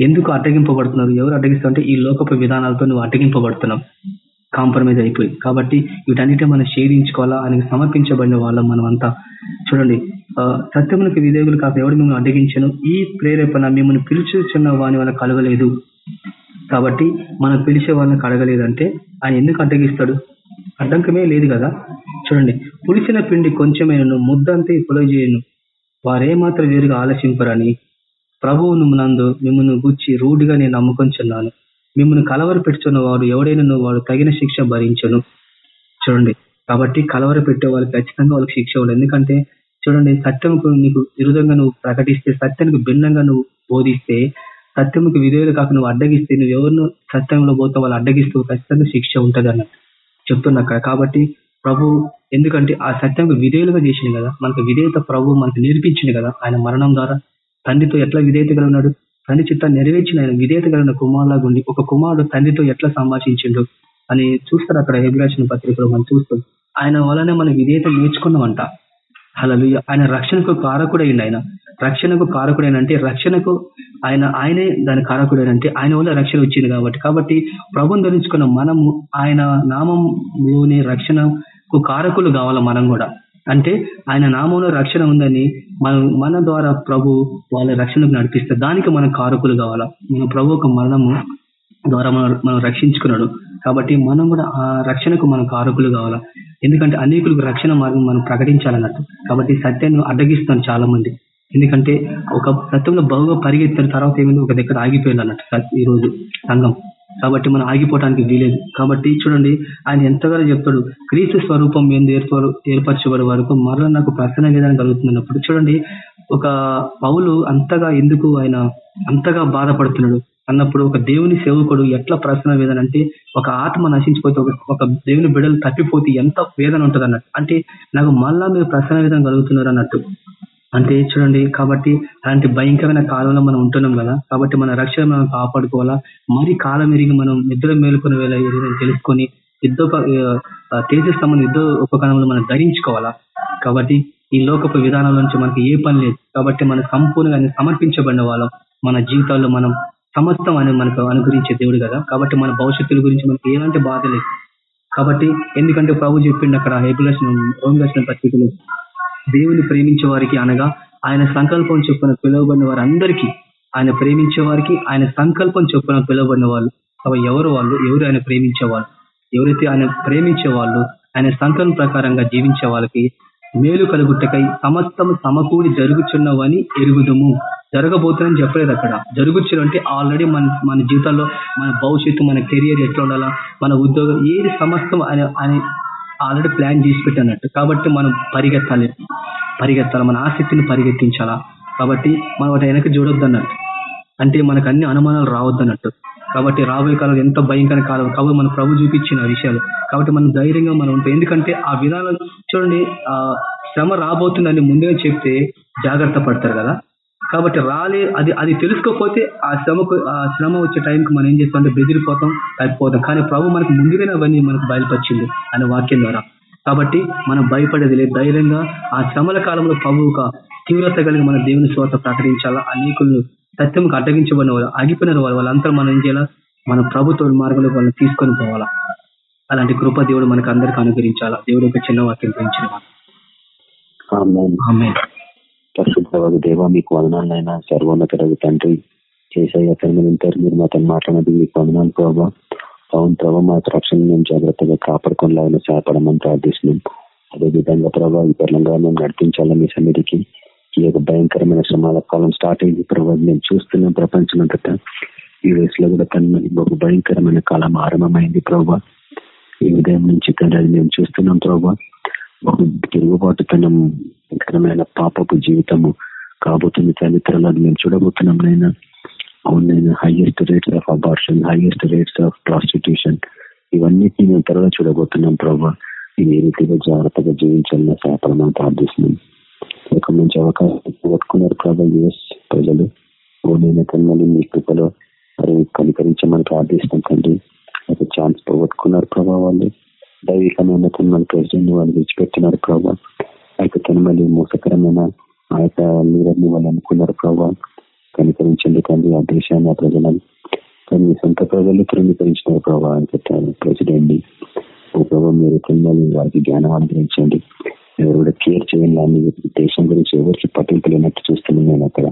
ఎందుకు అడ్డగింపబడుతున్నారు? ఎవరు అడ్డగిస్తారు ఈ లోకపు విధానాలతో నువ్వు అడ్డగింపబడుతున్నావు. కాంప్రమైజ్ అయిపోయి. కాబట్టి వీటన్నిటి మనం షేధించుకోవాలా ఆయనకు సమర్పించబడిన వాళ్ళం మనం అంతా చూడండి సత్యములకు విధేయులు కాక ఎవడు మిమ్మల్ని అడ్డగించను? ఈ ప్రేరేపణ మిమ్మల్ని పిలుచుచున్న వాని వల్ల కలగలేదు కాబట్టి మనం పిలిచే వాళ్ళని కడగలేదంటే ఆయన ఎందుకు అడ్డగిస్తాడు? అడ్డంకమే లేదు కదా? చూడండి పులిసిన పిండి కొంచెమైనను ముద్దంతే పులజేయను వారేమాత్రం వేరుగా ఆలోచింపరని ప్రభువును నందు మిమ్మల్ని గుచ్చి రూఢిగా నేను నమ్ముకొంచున్నాను మిమ్మల్ని కలవర పెట్టుచున్న వాడు ఎవడైనా వాడు తగిన శిక్ష భరించను. చూడండి కాబట్టి కలవర పెట్టే వాళ్ళకి ఖచ్చితంగా వాళ్ళకి శిక్ష ఉండదు ఎందుకంటే చూడండి సత్యంకు నీకు విరుద్ధంగా నువ్వు ప్రకటిస్తే సత్యానికి భిన్నంగా నువ్వు బోధిస్తే సత్యముకు విధేయులు కాక నువ్వు అడ్డగిస్తే నువ్వు ఎవరిను సత్యంలో పోతే వాళ్ళు అడ్డగిస్తూ ఖచ్చితంగా శిక్ష ఉంటుంది అన్నట్టు చెప్తున్నా అక్కడ. కాబట్టి ప్రభు ఎందుకంటే ఆ సత్యంకు విధేయులుగా చేసింది కదా మనకు విధేయత ప్రభు మనకు నేర్పించింది కదా ఆయన మరణం ద్వారా. తండ్రితో ఎట్లా విధేయత కలిగినాడు? తండ్రి చిత్తాన్ని నెరవేర్చిన ఆయన విధేయత కలిగిన కుమారులాగా ఉండి ఒక కుమారుడు తండ్రితో ఎట్లా సంభాషించిండు అని చూస్తారు అక్కడ హెబిరాచిన పత్రికలో మనం చూస్తాం. ఆయన వలనే మనం విధేయత నేర్చుకున్నామంట. అలా ఆయన రక్షణకు కారకుడైంది ఆయన. రక్షణకు కారకుడేనంటే రక్షణకు ఆయన ఆయనే దాని కారకుడేనంటే ఆయన వల్ల రక్షణ వచ్చింది కాబట్టి. కాబట్టి ప్రభుని ధరించుకున్న మనము ఆయన నామంలోని రక్షణకు కారకులు కావాలి మనం కూడా? అంటే ఆయన నామంలో రక్షణ ఉందని మనం మన ద్వారా ప్రభు వాళ్ళ రక్షణకు నడిపిస్తే దానికి మనం కారకులు కావాలా? మన ప్రభు ఒక మరణము ద్వారా మనం మనం రక్షించుకున్నాడు. కాబట్టి మనం కూడా ఆ రక్షణకు మనం కారకులు కావాలా? ఎందుకంటే అనేకులకు రక్షణ మార్గం మనం ప్రకటించాలన్నట్టు. కాబట్టి సత్యాన్ని అడ్డగిస్తాను చాలా మంది ఎందుకంటే ఒక గతంలో బహుగా పరిగెత్తిన తర్వాత ఏమైంది ఒక దగ్గర ఆగిపోయింది అన్నట్టు ఈ రోజు సంఘం. కాబట్టి మనం ఆగిపోవడానికి వీలేదు. కాబట్టి చూడండి ఆయన ఎంతగానో చెప్తాడు క్రీస్తు స్వరూపం ఎందు ఏర్పరు ఏర్పరచబడే వరకు మరలా నాకు ప్రసన్న విధానం కలుగుతున్నప్పుడు చూడండి ఒక పౌలు అంతగా ఎందుకు ఆయన అంతగా బాధపడుతున్నాడు అన్నప్పుడు ఒక దేవుని సేవకుడు ఎట్లా ప్రసన్న వేదన అంటే ఒక ఆత్మ నశించిపోతే ఒక దేవుని బిడ్డలు తప్పిపోతే ఎంత వేదన ఉంటుంది అన్నట్టు అంటే నాకు మళ్ళా మీరు ప్రసన్న వేదన కలుగుతున్నారు అన్నట్టు. అంటే చూడండి? కాబట్టి అలాంటి భయంకరమైన కాలంలో మనం ఉంటున్నాం కదా కాబట్టి మన రక్షణ మనం కాపాడుకోవాలా? మరి కాలం ఎరిగి మనం నిద్ర మేలుకునే వేళ ఏదైనా తెలుసుకొని యుద్ధ తేజస్తమని యుద్ధ ఉపకరణంలో మనం ధరించుకోవాలా? కాబట్టి ఈ లోకపు విధానం నుంచి మనకి ఏ పని లేదు. కాబట్టి మనం సంపూర్ణంగా సమర్పించబడిన వాళ్ళం. మన జీవితాల్లో మనం సమస్తం అని మనకు అనుగ్రహించే దేవుడు కదా. కాబట్టి మన భవిష్యత్తుల గురించి మనకి ఎలాంటి బాధ లేదు. కాబట్టి ఎందుకంటే ప్రభు చెప్పిండు అక్కడ హేబులసిన రోమిలసిన పత్రికలు దేవుని ప్రేమించే వారికి అనగా ఆయన సంకల్పం చొప్పున పిలువబడిన వారందరికీ ఆయన ప్రేమించే వారికి ఆయన సంకల్పం చొప్పున పిలువబడిన వాళ్ళు. అవి ఎవరు వాళ్ళు? ఎవరు ఆయన ప్రేమించే వాళ్ళు? ఎవరైతే ఆయన ప్రేమించే వాళ్ళు? ఆయన సంకల్పం ప్రకారంగా జీవించే వాళ్ళకి మేలు కలుగుట్టకై సమస్తం సమకూడి జరుగుచున్నవని ఎరుగుదము. జరగబోతుందని చెప్పలేదు అక్కడ. జరుగుచ్చు అంటే ఆల్రెడీ మన మన జీవితంలో మన భవిష్యత్తు మన కెరియర్ ఎట్లా ఉండాలా? మన ఉద్యోగం ఏది సమస్తం ఆయన ఆల్రెడీ ప్లాన్ చేసి పెట్టినట్టు. కాబట్టి మనం పరిగెత్తాలి. పరిగెత్తాలి. మన ఆసక్తిని పరిగెత్తించాలా? కాబట్టి మనం వాటి వెనక చూడొద్దు అన్నట్టు అంటే మనకు అన్ని అనుమానాలు రావద్దు అన్నట్టు కాబట్టి రాబోయే కాలం ఎంత భయంకర కాలం. కాబట్టి మన ప్రభు చూపించిన విషయాలు. కాబట్టి మనం ధైర్యంగా మనం ఉంటాం. ఎందుకంటే ఆ విధానం చూడండి ఆ శ్రమ రాబోతుందని ముందే చెప్తే జాగ్రత్త పడతారు కదా. కాబట్టి రాలే అది అది తెలుసుకోకపోతే ఆ శ్రమకు ఆ శ్రమ వచ్చే టైంకి మనం ఏం చేస్తాం అంటే బెదిరిపోతాం తగ్గిపోతాం కానీ ప్రభు మనకు ముందుగానే అవన్నీ మనకు బయలుపరిచింది అనే వాక్యం ద్వారా. కాబట్టి మనం భయపడేది లేదు. ధైర్యంగా ఆ శ్రమల కాలంలో ప్రభు ఒక తీవ్రత కలిగి మన దేవుని స్వాత ప్రకటించాలా? అనేకులు సత్యంకి అడ్డగించబడిన వాళ్ళు ఆగిపోయిన వాళ్ళు వాళ్ళంతా మనం ఏం చేయాలా? మన ప్రభుత్వ మార్గంలో వాళ్ళని తీసుకొని పోవాలా? అలాంటి కృప దేవుడు మనకు అందరికీ అనుగ్రహించాలా? దేవుడు ఒక చిన్న వాక్యం. ఆమె పరిశుద్ధ దేవ మీకు వదనాలైనా సర్వోన్నత రవి తండ్రి చేసయ్య తనమంటారు మీరు మాతో మాట్లాడినది మీకు వందనాలు ప్రభావ అవును ప్రభావ మా రక్షణ మేము జాగ్రత్తగా కాపాడుకోలేదని సహాయపడమని ప్రార్థిస్తున్నాం. అదే విధంగా ప్రభావ ఈ తెలంగాణ నడిపించాలని మీ సన్నిధికి ఈ యొక్క భయంకరమైన శ్రమాల కాలం స్టార్ట్ అయింది ప్రభావ మేము చూస్తున్నాం ప్రపంచం అంతటా. ఈ వయసులో కూడా తన ఒక భయంకరమైన కాలం ఆరంభమైంది ప్రభావ ఈ ఉదయం నుంచి తండ్రి అది మేము చూస్తున్నాం ప్రభావ తిరుగుబాటుతనం కరమైన పాపపు జీవితము కాబోతుంది చరిత్రలో అది మేము చూడబోతున్నాం నైనా అవునైనా highest rates of abortion highest rates of prostitution ఇవన్నిటిని మేము త్వరగా చూడబోతున్నాం ప్రభావ ఏ రీతిగా జాగ్రత్తగా జీవించాలని సహాయపడమని ప్రార్థిస్తున్నాం. ఒక మంచి అవకాశం పట్టుకున్నారు ప్రభావ యుఎస్ ప్రజలు. ఓనైనా కన్నా మీ కృపలో మరి కనికరించమని ప్రార్థిస్తాం కండి ఒక ఛాన్స్ పోగొట్టుకున్నారు ప్రభావ వాళ్ళు. దైవికమైన తన ప్రజలను వాళ్ళు విడిచిపెట్టినారు ప్రభావ అయితే తన మళ్ళీ మోసకరమైన ఆ యొక్క లీడర్ని వాళ్ళు అనుకున్నారు ప్రభావ కనికరించండి తండ్రి ఆ దేశాన్ని ఆ ప్రజలను కానీ సొంత ప్రజలు తృణీకరించిన ప్రభావ అని చెప్పారు ప్రెసిడెంట్ ఓ ప్రభావ మీరు తిన్నది వారికి జ్ఞానం అనుగ్రహించండి ఎవరు కూడా కేర్ చేయాలని దేశం గురించి ఎవరికి పట్టింపు లేనట్టు చూస్తున్నాం నేను అక్కడ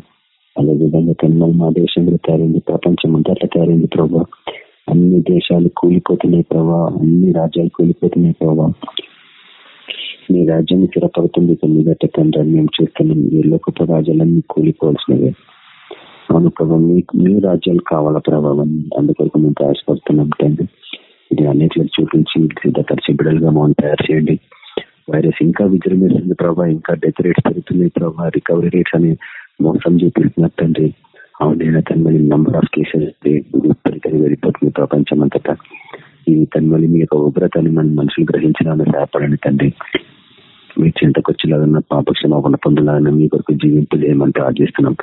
అదేవిధంగా తిన్నది మా దేశం కూడా తయారైంది ప్రపంచం అంతా అట్లా తయారైంది ప్రభావ అన్ని దేశాలు కూలిపోతున్నాయి ప్రభా. అన్ని రాజ్యాలు కూలిపోతున్నాయి ప్రభా. మీ రాజ్యం స్థిరపడుతుంది కొన్ని గట్ట తండ్రి మేము చూస్తున్నాం ఈ లోకపు రాజ్యాలన్నీ కూలిపోవాల్సినవే. అవును ప్రభావ మీకు మీ రాజ్యాలు కావాలా ప్రభావం అందుకొరకు మేము ప్రయాసపడుతున్నాం తండ్రి. ఇది అన్నిటిలో చూపించి సిద్ధపరిచి బిడలుగా మమ్మల్ని తయారు చేయండి. వైరస్ ఇంకా విజృంభిస్తుంది ప్రభావ ఇంకా డెత్ రేట్స్ పెరుగుతున్నాయి ప్రభావ రికవరీ రేట్స్ అని మోసం చూపిస్తున్నారు తండ్రి. అవునైనా తన్మలి నంబర్ ఆఫ్ కేసెస్ విపరీతంగా వెళ్ళిపోతుంది ప్రపంచం అంతటా ఈ తన్మలి మీ యొక్క ఉగ్రతని మన మనుషులు గ్రహించడానికి సహాయపడండి తండ్రి. మీ చింతకు వచ్చేలాగా పాప క్షమాపణ పొందలాగా మీ కొరకు జీవింపు చేయమంటే ఆర్జిస్తున్నాం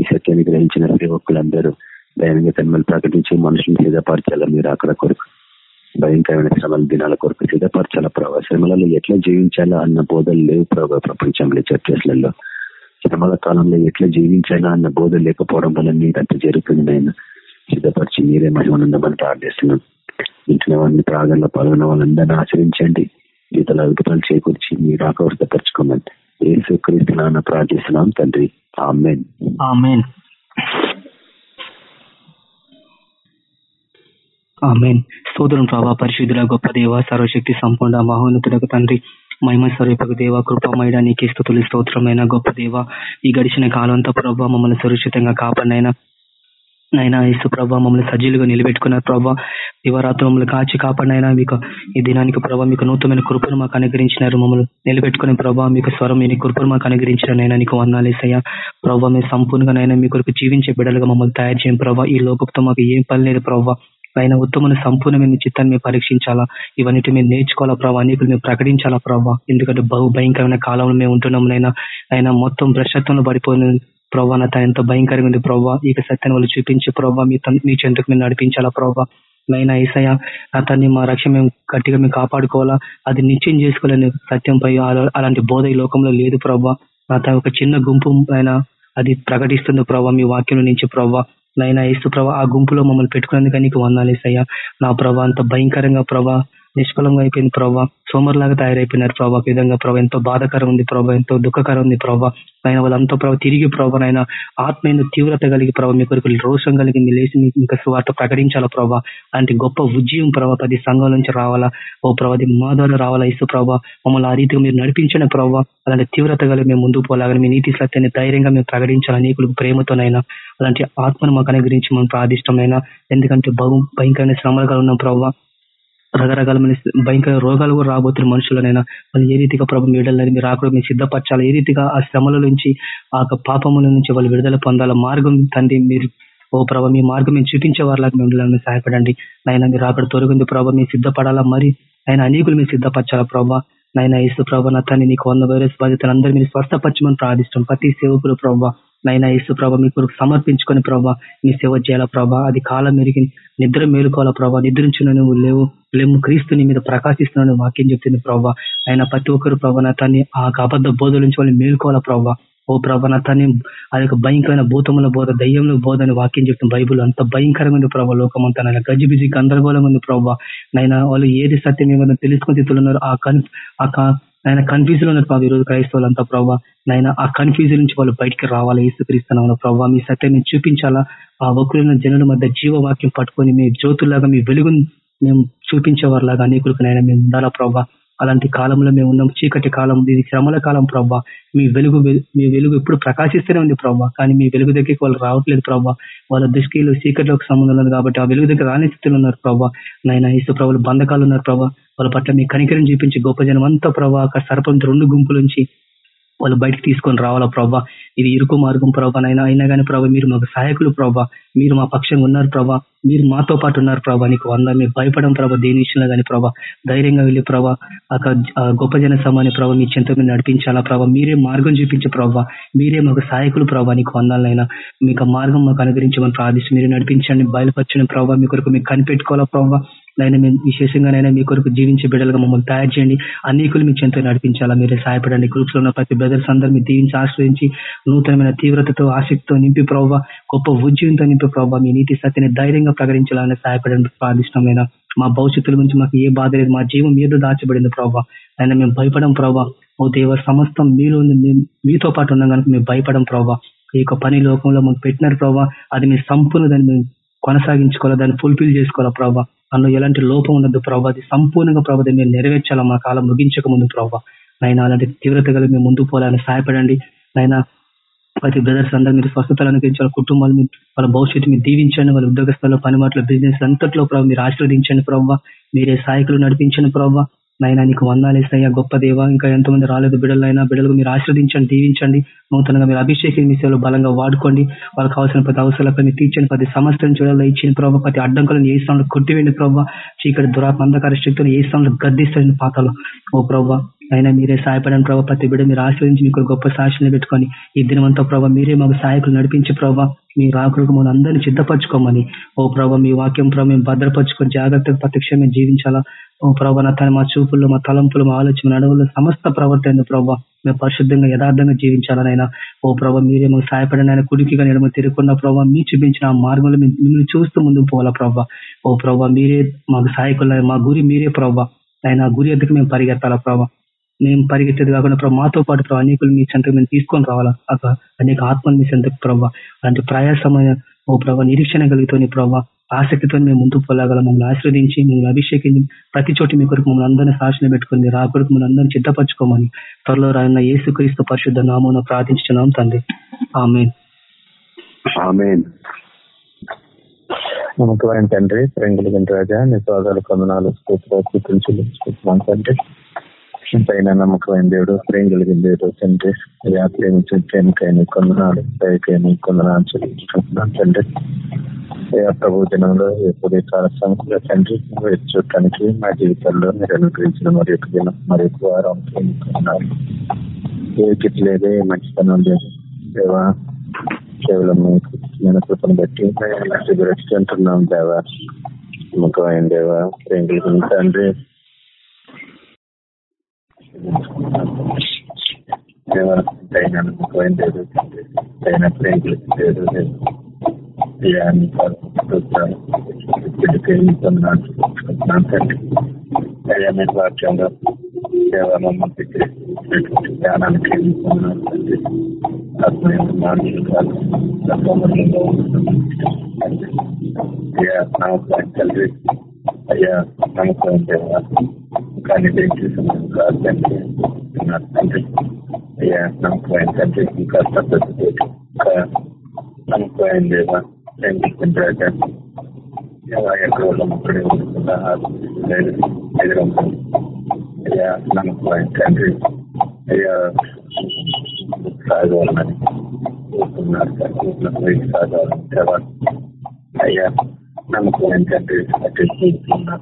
ఈ సత్యాన్ని గ్రహించిన సేవకులందరూ దయనంగా తన్మలు ప్రకటించి మనుషులను సిద్ధపరచాలా మీరు అక్కడ కొరకు? భయంకరమైన శ్రమల దినాల కొరకు సిద్ధపరచాలా? ప్రభావ శ్రమలలో ఎట్లా జీవించాలా? అన్న బోధలు లేవు ప్రభావ ప్రపంచంలో చర్చస్లలో. శ్రమల కాలంలో ఎట్లా జీవించాలా అన్న బోధ లేకపోవడం వల్ల నీకంత జరుగుతుంది ఆయన సిద్ధపరిచి మీరే మహిమనుందమని ప్రార్థిస్తున్నాం. ఇంట్లో వారిని ప్రాగంలో పాల్గొన్న వాళ్ళందరినీ ఆచరించండి. గీతల అద్భుతాలు చేకూర్చి మీరు ఆకర్షపరచుకోమని ఏసు క్రీస్తున్నా ప్రార్థిస్తున్నాం తండ్రి. ఆమెన్. ఆమెన్. ఆమెన్. ప్రభా పరిశుద్ధుల గొప్ప దేవ సర్వశక్తి సంపూర్ణ మహోన్నతులకు తండ్రి. మహిమ స్వరూపకు దేవ కృపమైన నీకే స్థుతులు స్తోత్రమైన గొప్ప దేవ. ఈ గడిచిన కాలంతో ప్రభావ మమ్మల్ని సురక్షితంగా కాపాడినైనా నైనా ఇసు ప్రభావ మమ్మల్ని సజ్జీలుగా నిలబెట్టుకున్నారు ప్రభావ దివరాత్రి మమ్మల్ని కాచి కాపాడినైనా మీకు ఈ దినానికి ప్రభావ మీకు నూతనమైన కృపను మాకు అనుగ్రహించినారు. మమ్మల్ని నిలబెట్టుకునే ప్రభావ మీకు స్వరం మీ కృపను మాకు అనుగ్రహించిన నైనా నీకు వందాలేసయ్యా ప్రభావ మేము సంపూర్ణంగా నైనా మీ కొరకు జీవించే బిడ్డలుగా మమ్మల్ని తయారు చేయం ప్రభావ ఈ లోకంతో మాకు ఏం పని లేదు ప్రభావ ఆయన ఉత్తమను సంపూర్ణమైన చిత్తాన్ని మేము పరీక్షించాలా? ఇవన్నీ మేము నేర్చుకోవాలా ప్రభావ అనేకులు మేము ప్రకటించాలా ప్రభావ ఎందుకంటే బహు భయంకరమైన కాలంలో మేము ఉంటున్నాం నైనా ఆయన మొత్తం భ్రష్టత్వంలో పడిపోయిన ప్రభావ నా ఎంత భయంకరంగా ఉంది ప్రభావ ఈ సత్యాన్ని వాళ్ళు చూపించి ప్రభావ మీ మీ చెంతకు మేము నడిపించాలా ప్రభావ నైనా ఈసయ అతన్ని మా రక్ష మేము గట్టిగా మేము కాపాడుకోవాలా? అది నిశ్చయం చేసుకోలేని సత్యంపై అలాంటి బోధ ఈ లోకంలో లేదు ప్రభావ నా ఒక చిన్న గుంపు ఆయన అది ప్రకటిస్తుంది ప్రభావ మీ వాక్యం నుంచి ప్రభావ నైనా ఏసు ప్రభా ఆ గుంపులో మమ్మల్ని పెట్టుకునేందుకు నీకు వందాలేసయ్యా నా ప్రభా అంత భయంకరంగా ప్రభా నిష్ఫలంగా అయిపోయింది ప్రభావ సోమర్లాగా తయారైపోయినారు ప్రభావ విధంగా ప్రభావ ఎంతో బాధకరం ఉంది ప్రభావ ఎంతో దుఃఖకరం ఉంది ప్రభావ ఆయన వాళ్ళంతా ప్రభావ తిరిగి ప్రభావ ఆయన ఆత్మీయ తీవ్రత కలిగి ప్రభావ మీ కొరకు రోషం కలిగి మీ లేచి ఇంకా సువార్త ప్రకటించాలా ప్రభావ అలాంటి గొప్ప ఉద్యమం ప్రభావ పది సంఘం నుంచి రావాలా? ఓ ప్రభావ మా ద్వారా రావాలా ఇసు ప్రభావ మమ్మల్ని ఆ రీతిగా మీరు నడిపించిన ప్రభావ అలాంటి తీవ్రత కలిగి మేము ముందుకు పోలాగని మీ నీతి సత్యాన్ని ధైర్యంగా మేము ప్రకటించాలని నీకు ప్రేమతోనైనా అలాంటి ఆత్మను మాకు అనుగ్రహించి మనం ప్రార్థిష్టమైనా ఎందుకంటే బహు భయంకరమైన శ్రమలుగా ఉన్నాం ప్రభావ రకరకాలమైన భయంకర రోగాలు కూడా రాబోతున్న మనుషులనైనా వాళ్ళు ఏ రీతిగా ప్రభు మీడలని మీరు ఆకుడు మీరు సిద్ధపరచాలి ఏ రీతిగా ఆ శ్రమల నుంచి ఆ పాపముల నుంచి వాళ్ళు విడుదల పొందాల మార్గం తండ్రి మీరు ఓ ప్రభ మీ మార్గం మేము చూపించే వారిలాగా మిమ్మల్ని సహాయపడండి. నాయన మీరు అక్కడ తొలగింది ప్రభావ మీరు సిద్ధపడాలా? మరి ఆయన అనేకులు మీరు సిద్ధపరచాలా ప్రభావ నాయన ఇసు ప్రభ నా తన్ని నీకు వంద వైరస్ బాధితులందరూ మీరు స్వస్థపరచమని ప్రార్థిస్తాం ప్రతి సేవకులు ప్రభావ నైనా ఇసు ప్రభ మీ కొరకు సమర్పించుకొని ప్రభా మీ సేవ చేయాల ప్రభా? అది కాలం మెరిగి నిద్ర మేలుకోవాలా ప్రభా? నిద్రించిన నువ్వు లేవు లేము క్రీస్తుని మీద ప్రకాశిస్తున్నాను వాక్యం చెప్తుంది ప్రభా. ఆయన ప్రతి ఒక్కరు ప్రభా తన్ని ఆ అబద్ధ బోధ నుంచి వాళ్ళు మేలుకోవాలా ప్రభా? ఓ ప్రభా ఆ యొక్క భయంకరమైన భూతముల బోధ దయ్యంలో బోధ అని వాక్యం చెప్తుంది బైబుల్ అంత భయంకరంగా ఉంది లోకం అంతా నాయన గజిబిజి గందరగోళంగా ఉంది ప్రభావ నైనా వాళ్ళు ఏది సత్యం ఏమైనా తెలుసుకుని తిట్టున్నారు ఆ కన్ ఆ నాయన కన్ఫ్యూజన్లో ఉన్నారు ప్రభావ ఈరోజు క్రైస్తవులంతా ప్రభావ నాయన ఆ కన్ఫ్యూజ్ నుంచి వాళ్ళు బయటికి రావాలా? ఏసుక్రీస్తున్నాం ప్రభావ మీ సత్యాన్ని చూపించాలా? ఆ వకులైన జనుల మధ్య జీవవాక్యం పట్టుకొని మీ జ్యోతులాగా మీ వెలుగును మేము చూపించేవారిలాగా అనేకులకు నాయన మేము ఉండాలా ప్రభావ అలాంటి కాలంలో మేము ఉన్నాం. చీకటి కాలం ఇది శ్రమల కాలం ప్రభావ మీ వెలుగు మీ వెలుగు ఎప్పుడు ప్రకాశిస్తూనే ఉంది ప్రభావ కానీ మీ వెలుగు దగ్గరికి వాళ్ళు రావట్లేదు ప్రభా. వాళ్ళ దృష్టిలో చీకటిలోకి సంబంధం ఉన్నది కాబట్టి ఆ వెలుగు దగ్గర రాని స్థితిలో ఉన్నారు ప్రభావ నాయన ఇసు ప్రభులు బంధకాలు ఉన్నారు ప్రభా. వాళ్ళ పట్ల మీ కనికరం చూపించి గొప్ప జనం అంతా ప్రభా అక్కడ సర్పంచ్ రెండు గుంపుల నుంచి వాళ్ళు బయటకు తీసుకొని రావాలా ప్రభా. ఇది ఇరుకు మార్గం ప్రభానైనా అయినా అయినా కానీ ప్రభా మీరు మాకు సహాయకులు ప్రభా మీరు మా పక్షంగా ఉన్నారు ప్రభా మీరు మాతో పాటు ఉన్నారు ప్రభా నీకు వంద మీరు భయపడం ప్రభా దేని విషయంలో కానీ ప్రభా ధైర్యంగా వెళ్ళి ప్రభా గొప్ప జన సమాన్ని ప్రభా మీ చెంత మీరు నడిపించాలా ప్రభా మీరే మార్గం చూపించే ప్రభా మీరే మాకు సహాయకులు ప్రభా నీకు వందాలైనా మీకు మార్గం మాకు అనుగ్రహించమని ప్రార్థిస్తూ మీరు నడిపించండి బయలుపరచండి ప్రభావ మీ కొరకు మీకు కనిపెట్టుకోవాలా ప్రభావ నైనా మేము విశేషంగానైనా మీ కొరకు జీవించే బిడ్డలుగా మమ్మల్ని తయారు చేయండి. అనేకులు మీ చెంత నడిపించాలా. మీరే సహాయపడండి. గ్రూప్స్లో ఉన్న ప్రతి బ్రదర్స్ అందరూ మీరు దీవించి ఆశ్రయించి నూతనమైన తీవ్రతతో ఆసక్తితో నింపి ప్రభావ గొప్ప ఉద్యమంతో నింపి ప్రభావ మీ నీతి సత్యని ధైర్యంగా ప్రకటించాలని సహాయపడండి. ప్రార్థిష్టమైన మా భవిష్యత్తుల గురించి మాకు ఏ బాధ లేదు. మా జీవం మీద దాచబడింది ప్రభావ అయినా మేము భయపడం ప్రభావ ఓ దేవ సమస్తం మీలో మీతో పాటు ఉన్నాం కనుక మేము భయపడం ప్రభావ ఈ యొక్క పని లోకంలో మాకు పెట్టినారు ప్రభావ అది మీ సంపూర్ణ దాన్ని మేము కొనసాగించుకోవాలా దాన్ని ఫుల్ఫిల్ చేసుకోవాలా ప్రభావ అందులో ఎలాంటి లోపం ఉండదు ప్రభావ అది సంపూర్ణంగా ప్రభావ మేము నెరవేర్చాలా మా కాలం ముగించక ముందు ప్రభావ నైనా అలాంటి తీవ్రత కలిగి మేము ముందుకు పోవాలని సహాయపడండి. నైనా ప్రతి బ్రదర్స్ అందరూ మీరు స్వస్థతలు అనుగ్రహించాలి కుటుంబాలు వాళ్ళ భవిష్యత్తు మీరు దీవించండి వాళ్ళ ఉద్యోగస్తుల్లో పనిమాట్ల బిజినెస్ అంతట్లో ప్రభావ మీరు ఆశీర్వదించండి ప్రభావ మీరే సాయకులు నడిపించండి ప్రభావ నైనా నీకు వందాలేసయ్యా గొప్ప దేవ ఇంకా ఎంతమంది రాలేదు. బిడ్డలైనా బిడ్డలకు మీరు ఆశ్రదించండి దీవించండి. నూతనంగా మీరు అభిషేకం మీ సేవలు బలంగా వాడుకోండి. వాళ్ళకి అవసరం ప్రతి అవసరాలపై మీరు తీర్చండి. ప్రతి సమస్యలను చూడాలి ఇచ్చిన ప్రభావ ప్రతి అడ్డంకులను ఏ స్థానంలో కొట్టివేండి ప్రభావ చీకటి దురాత్మ అంధకార శక్తులు ఏ స్థానంలో గద్దిస్తారండి పాతలో. ఓ ప్రభావ అయినా మీరే సహాయపడని ప్రభావ ప్రతి బిడ్డ మీరు ఆశ్రయించి మీకు గొప్ప సాక్షులు పెట్టుకొని ఈ దినవంతో ప్రభావ మీరే మాకు సహాయకులు నడిపించే ప్రభావ మీ రాకులకు మనం అందరినీ సిద్ధపరచుకోమని. ఓ ప్రభావ మీ వాక్యం ప్రభావ మేము భద్రపరచుకొని జాగ్రత్తగా ప్రత్యక్ష మేము జీవించాలా. ఓ ప్రభావ నా తన మా చూపుల్లో మా తలంపులు మా ఆలోచన నడవులు సమస్త ప్రవర్తన ప్రభావ మేము పరిశుద్ధంగా యథార్థంగా జీవించాలనైనా. ఓ ప్రభావ మీరే మాకు సహాయపడిన కుడికి నేను ఎడమ తిరుగుకున్న ప్రభావ మీ చూపించిన ఆ మార్గంలో మిమ్మల్ని చూస్తూ ముందుకు పోవాలా ప్రభావ ఓ ప్రభావ మీరే మాకు సహాయకులు మా గురి మీరే ప్రభావ ఆయన గురి ఎద్దకు మేము పరిగెత్తాలా ప్రభావ మేము పరిగెత్తేది కాకుండా ప్రభావ మాతో పాటు ప్రభావ అనేకులు మీ చెంతకు మేము తీసుకొని రావాలా? అనేక ఆత్మలు మీ చెంతకు ప్రభావ అలాంటి ప్రయాసమైన ఓ ప్రభావ నిరీక్షణ కలుగుతుంది ప్రభావ ఆసక్తితో మేము ముందుకు పోలాగల. మమ్మల్ని ఆశ్రదించి మమ్మల్ని అభిషేకించి ప్రతి చోటి మీ కొరకు మమ్మల్ని అందరినీ సాక్షిని పెట్టుకుని మీరు ఆ కొరకు మమ్మల్ని అందరినీ సిద్ధపరచుకోమని త్వరలో రాయన్న క్రీస్తు పరిశుద్ధ నామూన ప్రార్థించున్నాం తండ్రి. ఆమెన్. నమ్మకమైన తండ్రి. ప్రేంగుల రాజా నీ కొందనాలు స్థూతులు తండ్రి. పైన నమ్మకమైన దేవుడు ప్రేమ కలిగిన దేవుడు తండ్రి అయ్యా ప్రేమించిన ప్రేమకైన కొందనాలు దయకైన కొందనాలు చెల్లించుకుంటున్నాను తండ్రి. అయ్యా ప్రభు దినంలో ఎప్పుడే చాలా సంకుల తండ్రి చూడటానికి మా జీవితాల్లో మీరు అనుగ్రహించిన మరి యొక్క దినం మరి యొక్క వారం ప్రేమిస్తున్నారు ఏ కిట్ లేదే మంచితనం లేదు. దేవా కేవలం నేను కృపను బట్టి అంటున్నాం దేవా. నమ్మకమైన దేవా ప్రేమ కలిగిన తండ్రి నమ్మకమైన లేదు అయినా ప్రేమలు లేదు అయ్యా మీరు వాక్యంలో దేవ మమ్మల్ని జ్ఞానానికి అయ్యా నమ్మకం తండ్రి అయ్యా నమ్మకం దేవా కానీ దయచేసి తండ్రి అయ్యా నమ్మకమైన తండ్రి ఇంకా పద్ధతి నమ్మకమైన దేవా రాజా ఎక్కడ ఇక్కడే ఉంటుందా అయ్యా నమ్మకమైన తండ్రి అయ్యా సాగవాలని కోరుతున్నారు సాగవాలని అయ్యా నమ్మకమైన తండ్రి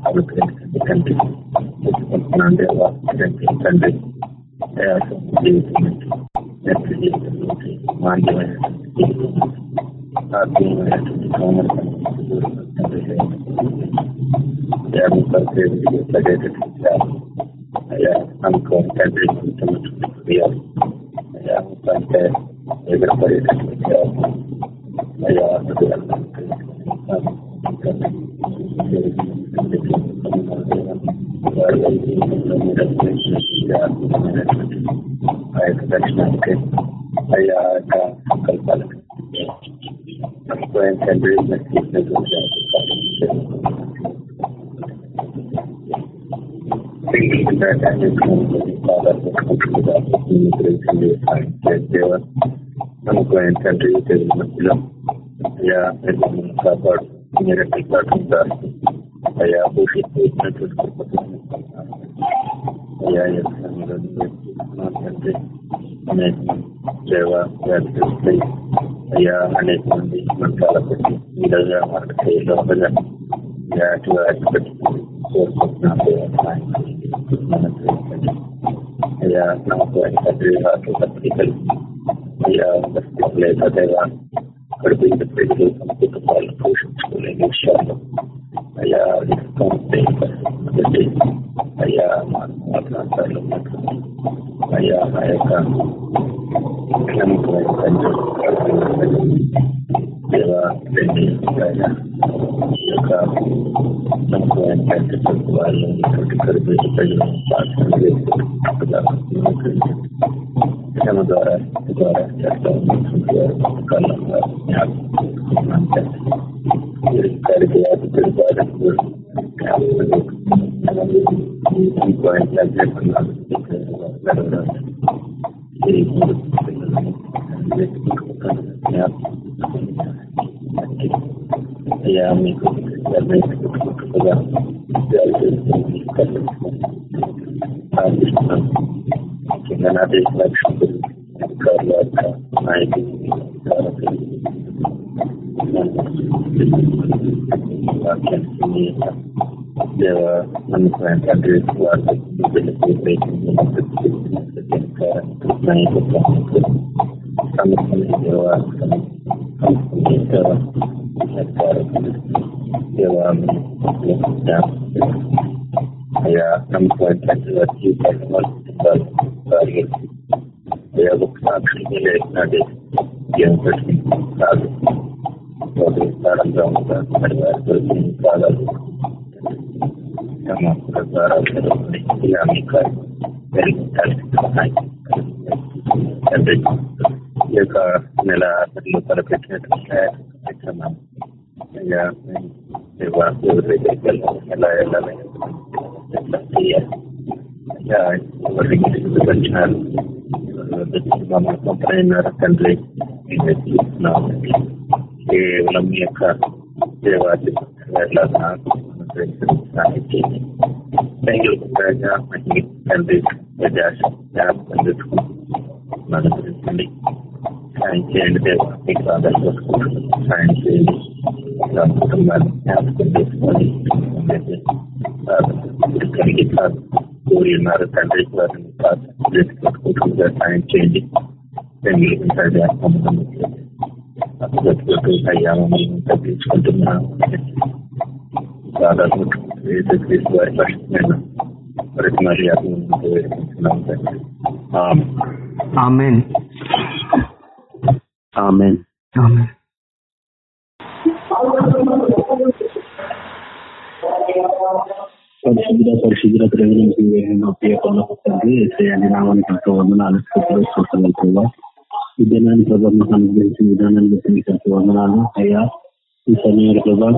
అనుగ్రహించండి తండ్రి తండ్రి జీవితం అయ్యా నమ్మకం తండ్రి ఎదురుపడేటటువంటి అయ్యా ఆ యొక్క దర్శనానికి అయ్యా యొక్క సంకల్పాలకు తండ్రి మనకు తండ్రి తెలుగు మధ్యలో అయ్యా మీరు మమ్మల్ని కాపాడు మీరు కాపాడుతుంటారు అయ్యా అయ్యా తండ్రి అనేక మంది సేవ వ్యాధి అయ్యా అనేక మంది మంత్రాల పెట్టి ఈరోజు మనకు చేయలో ఉండగా అటు వాటి పెట్టి కోరుకుంటున్నాను అయ్యా నాకు తండ్రి వాటి అయ్యా లేదా కడుపు ప్రజలు అయ్యా ఒక సాక్షి లేకున్నది ఏం పెట్టి కాదు స్థానంగా ఉంటారు మరి వారి దొరికిన కాలాలు తమ ద్వారా ఇలా మీకు తండ్రి ఈ యొక్క నెల ఆఖరిలో తలపెట్టినటువంటి అయ్యా ఎవరి దగ్గరికి వెళ్ళాలి ఎలా వెళ్ళాలి ఎట్లా చేయాలి అయ్యా ఎవరికి చూపించినారు తండ్రి కేవలం మీ యొక్క సేవాది తండ్రి జ్ఞాపకం తెచ్చుకుంటూ మన సాయం చేయండి దేవా మీకు ఆధార్ చేసుకుంటున్నాం సాయం చేయండి కుటుంబాన్ని జ్ఞాపకం చేసుకొని కలిగి కాదు కోరి ఉన్నారు తండ్రి వారిని కాదు సాయం చేయండి. అయ్యా మమ్మల్ని తగ్గించుకుంటున్నాం దాదాపు క్రీస్తు వారి కష్టమైన ప్రతి మరి వేడుకుంటున్నాం తండ్రి ఆమెన్. ఆమెన్. ఆమెన్. పరిశుద్ధ పరిశుద్ధ ప్రేమించి ఎస్ఐని నామానికి ఎంతో వందనాలు స్థితిలో చూడగలుగుతుందా ఈ దినాన్ని ప్రభావం అనుగ్రహించిన విధానాన్ని బట్టి మీకు ఎంతో వందనాలు. అయ్యా ఈ సమయంలో ప్రభా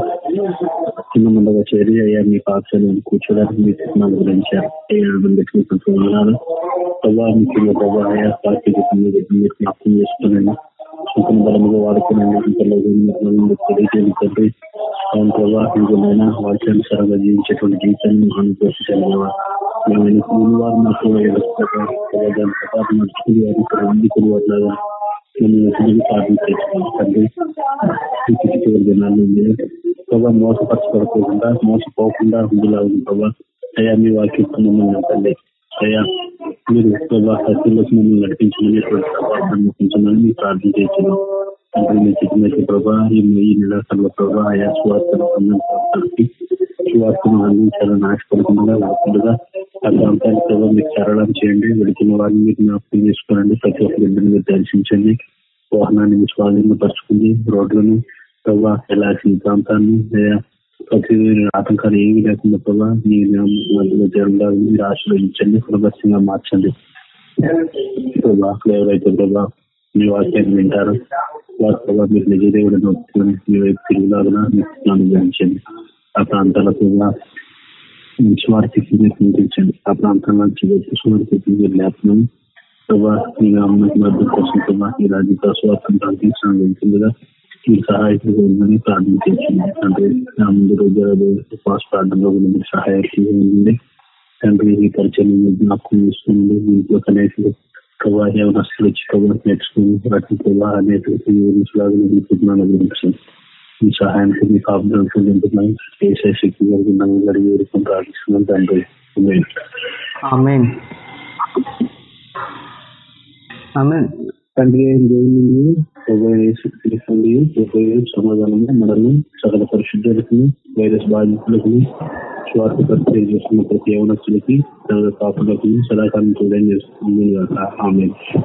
చిన్న ముందుగా చేరి అయ్యా మీ పాక్షలు కూర్చోడానికి మీ సినిమాల గురించి పెట్టుకుని ఎంతో వందనాలు. ప్రభా ముఖ్యంగా ప్రభా అయ్యా పార్టీ మీరు జ్ఞాపకం చేసుకోనండి బలముగా వాడుకునండి తెలియజేయండి తండ్రి. వాక్యానుసారంగా జీవించేటువంటి జీవితాన్ని అనుగ్రహించాలి ముందు వారు మాకు దాని ప్రకారం నడుచుకుని వారు ఇక్కడ సాధన ప్రభావ మోసపరచబడకుండా మోసపోకుండా ఉందిలా ఉంది అయ్యా మీ వాక్యం మమ్మల్ని తండ్రి. అయ్యా మీరు ప్రభా సత్యంలోకి మమ్మల్ని నడిపించమనేటువంటి నడిపించమని మీరు ప్రార్థన చేస్తున్నాం అంటే మీరు చెప్పినట్టు ప్రభా ఈ నిరాశలో ప్రభా ఆయా సువార్తను సంబంధించి సువార్తను అందించాలని ఆశపడకుండా వార్తలుగా ఆ ప్రాంతానికి ప్రభావ మీరు సరళం చేయండి. విడిచిన వారిని మీరు జ్ఞాపకం చేసుకోండి. ప్రతి ఒక్క బిడ్డను మీరు దర్శించండి. వాహనాన్ని మీ స్వాధీనపరచుకుంది రోడ్లను ప్రభావ వెళ్ళాల్సిన ప్రాంతాన్ని ప్రతి ఆటంకాలు ఏమి లేకుండా ప్రభావ మీ మధ్యలో మీరు ఆశీర్వదించండి సులభస్యంగా మార్చండి. ప్రభావ ఎవరైతే ప్రభా మీ వాక్యాన్ని వింటారు వారి ప్రభావ మీరు నిజ దేవుడిని ఒప్పుకొని మీ వైపు తిరుగులాగా మీకు అనుగ్రహించండి ఆ ప్రాంతాల ప్రభావ వారికి మీరు పంపించండి ఆ ప్రాంతంలో స్వార్థకి మీరు లేపనం ప్రభా మీ అమ్మకి మద్దతు కోసం ప్రభా ఈ రాజ్యత స్వార్థం ప్రాంతించడం వెళ్తుందిగా మీ సహాయకులు ఉందని ప్రార్థించండి అంటే ముందు ప్రార్థనలో మీరు సహాయకులు తండ్రి మీ పరిచయం జ్ఞాపకం చేసుకోండి మీ ఇంట్లో కనేసి వచ్చి నేర్చుకుని గురించి మీ సహాయానికి మీ కాపుదలు పొందుతున్నాం ఏసే శక్తి కలిగినాము గడిగి వేడుకొని ప్రార్థిస్తున్నాం తండ్రి. తండ్రి అయిన దేవుని నుండి, ప్రభువైన యేసుక్రీస్తు సమాధానము మనల్ని సకల పరిశుద్ధులకు వైరస్ బాధితులకు స్వార్థ పరిచయం చేస్తున్న ప్రతి యవనస్తులకి సకల కాపులకు సదాకాలం చూడని చేస్తుంది ఆమె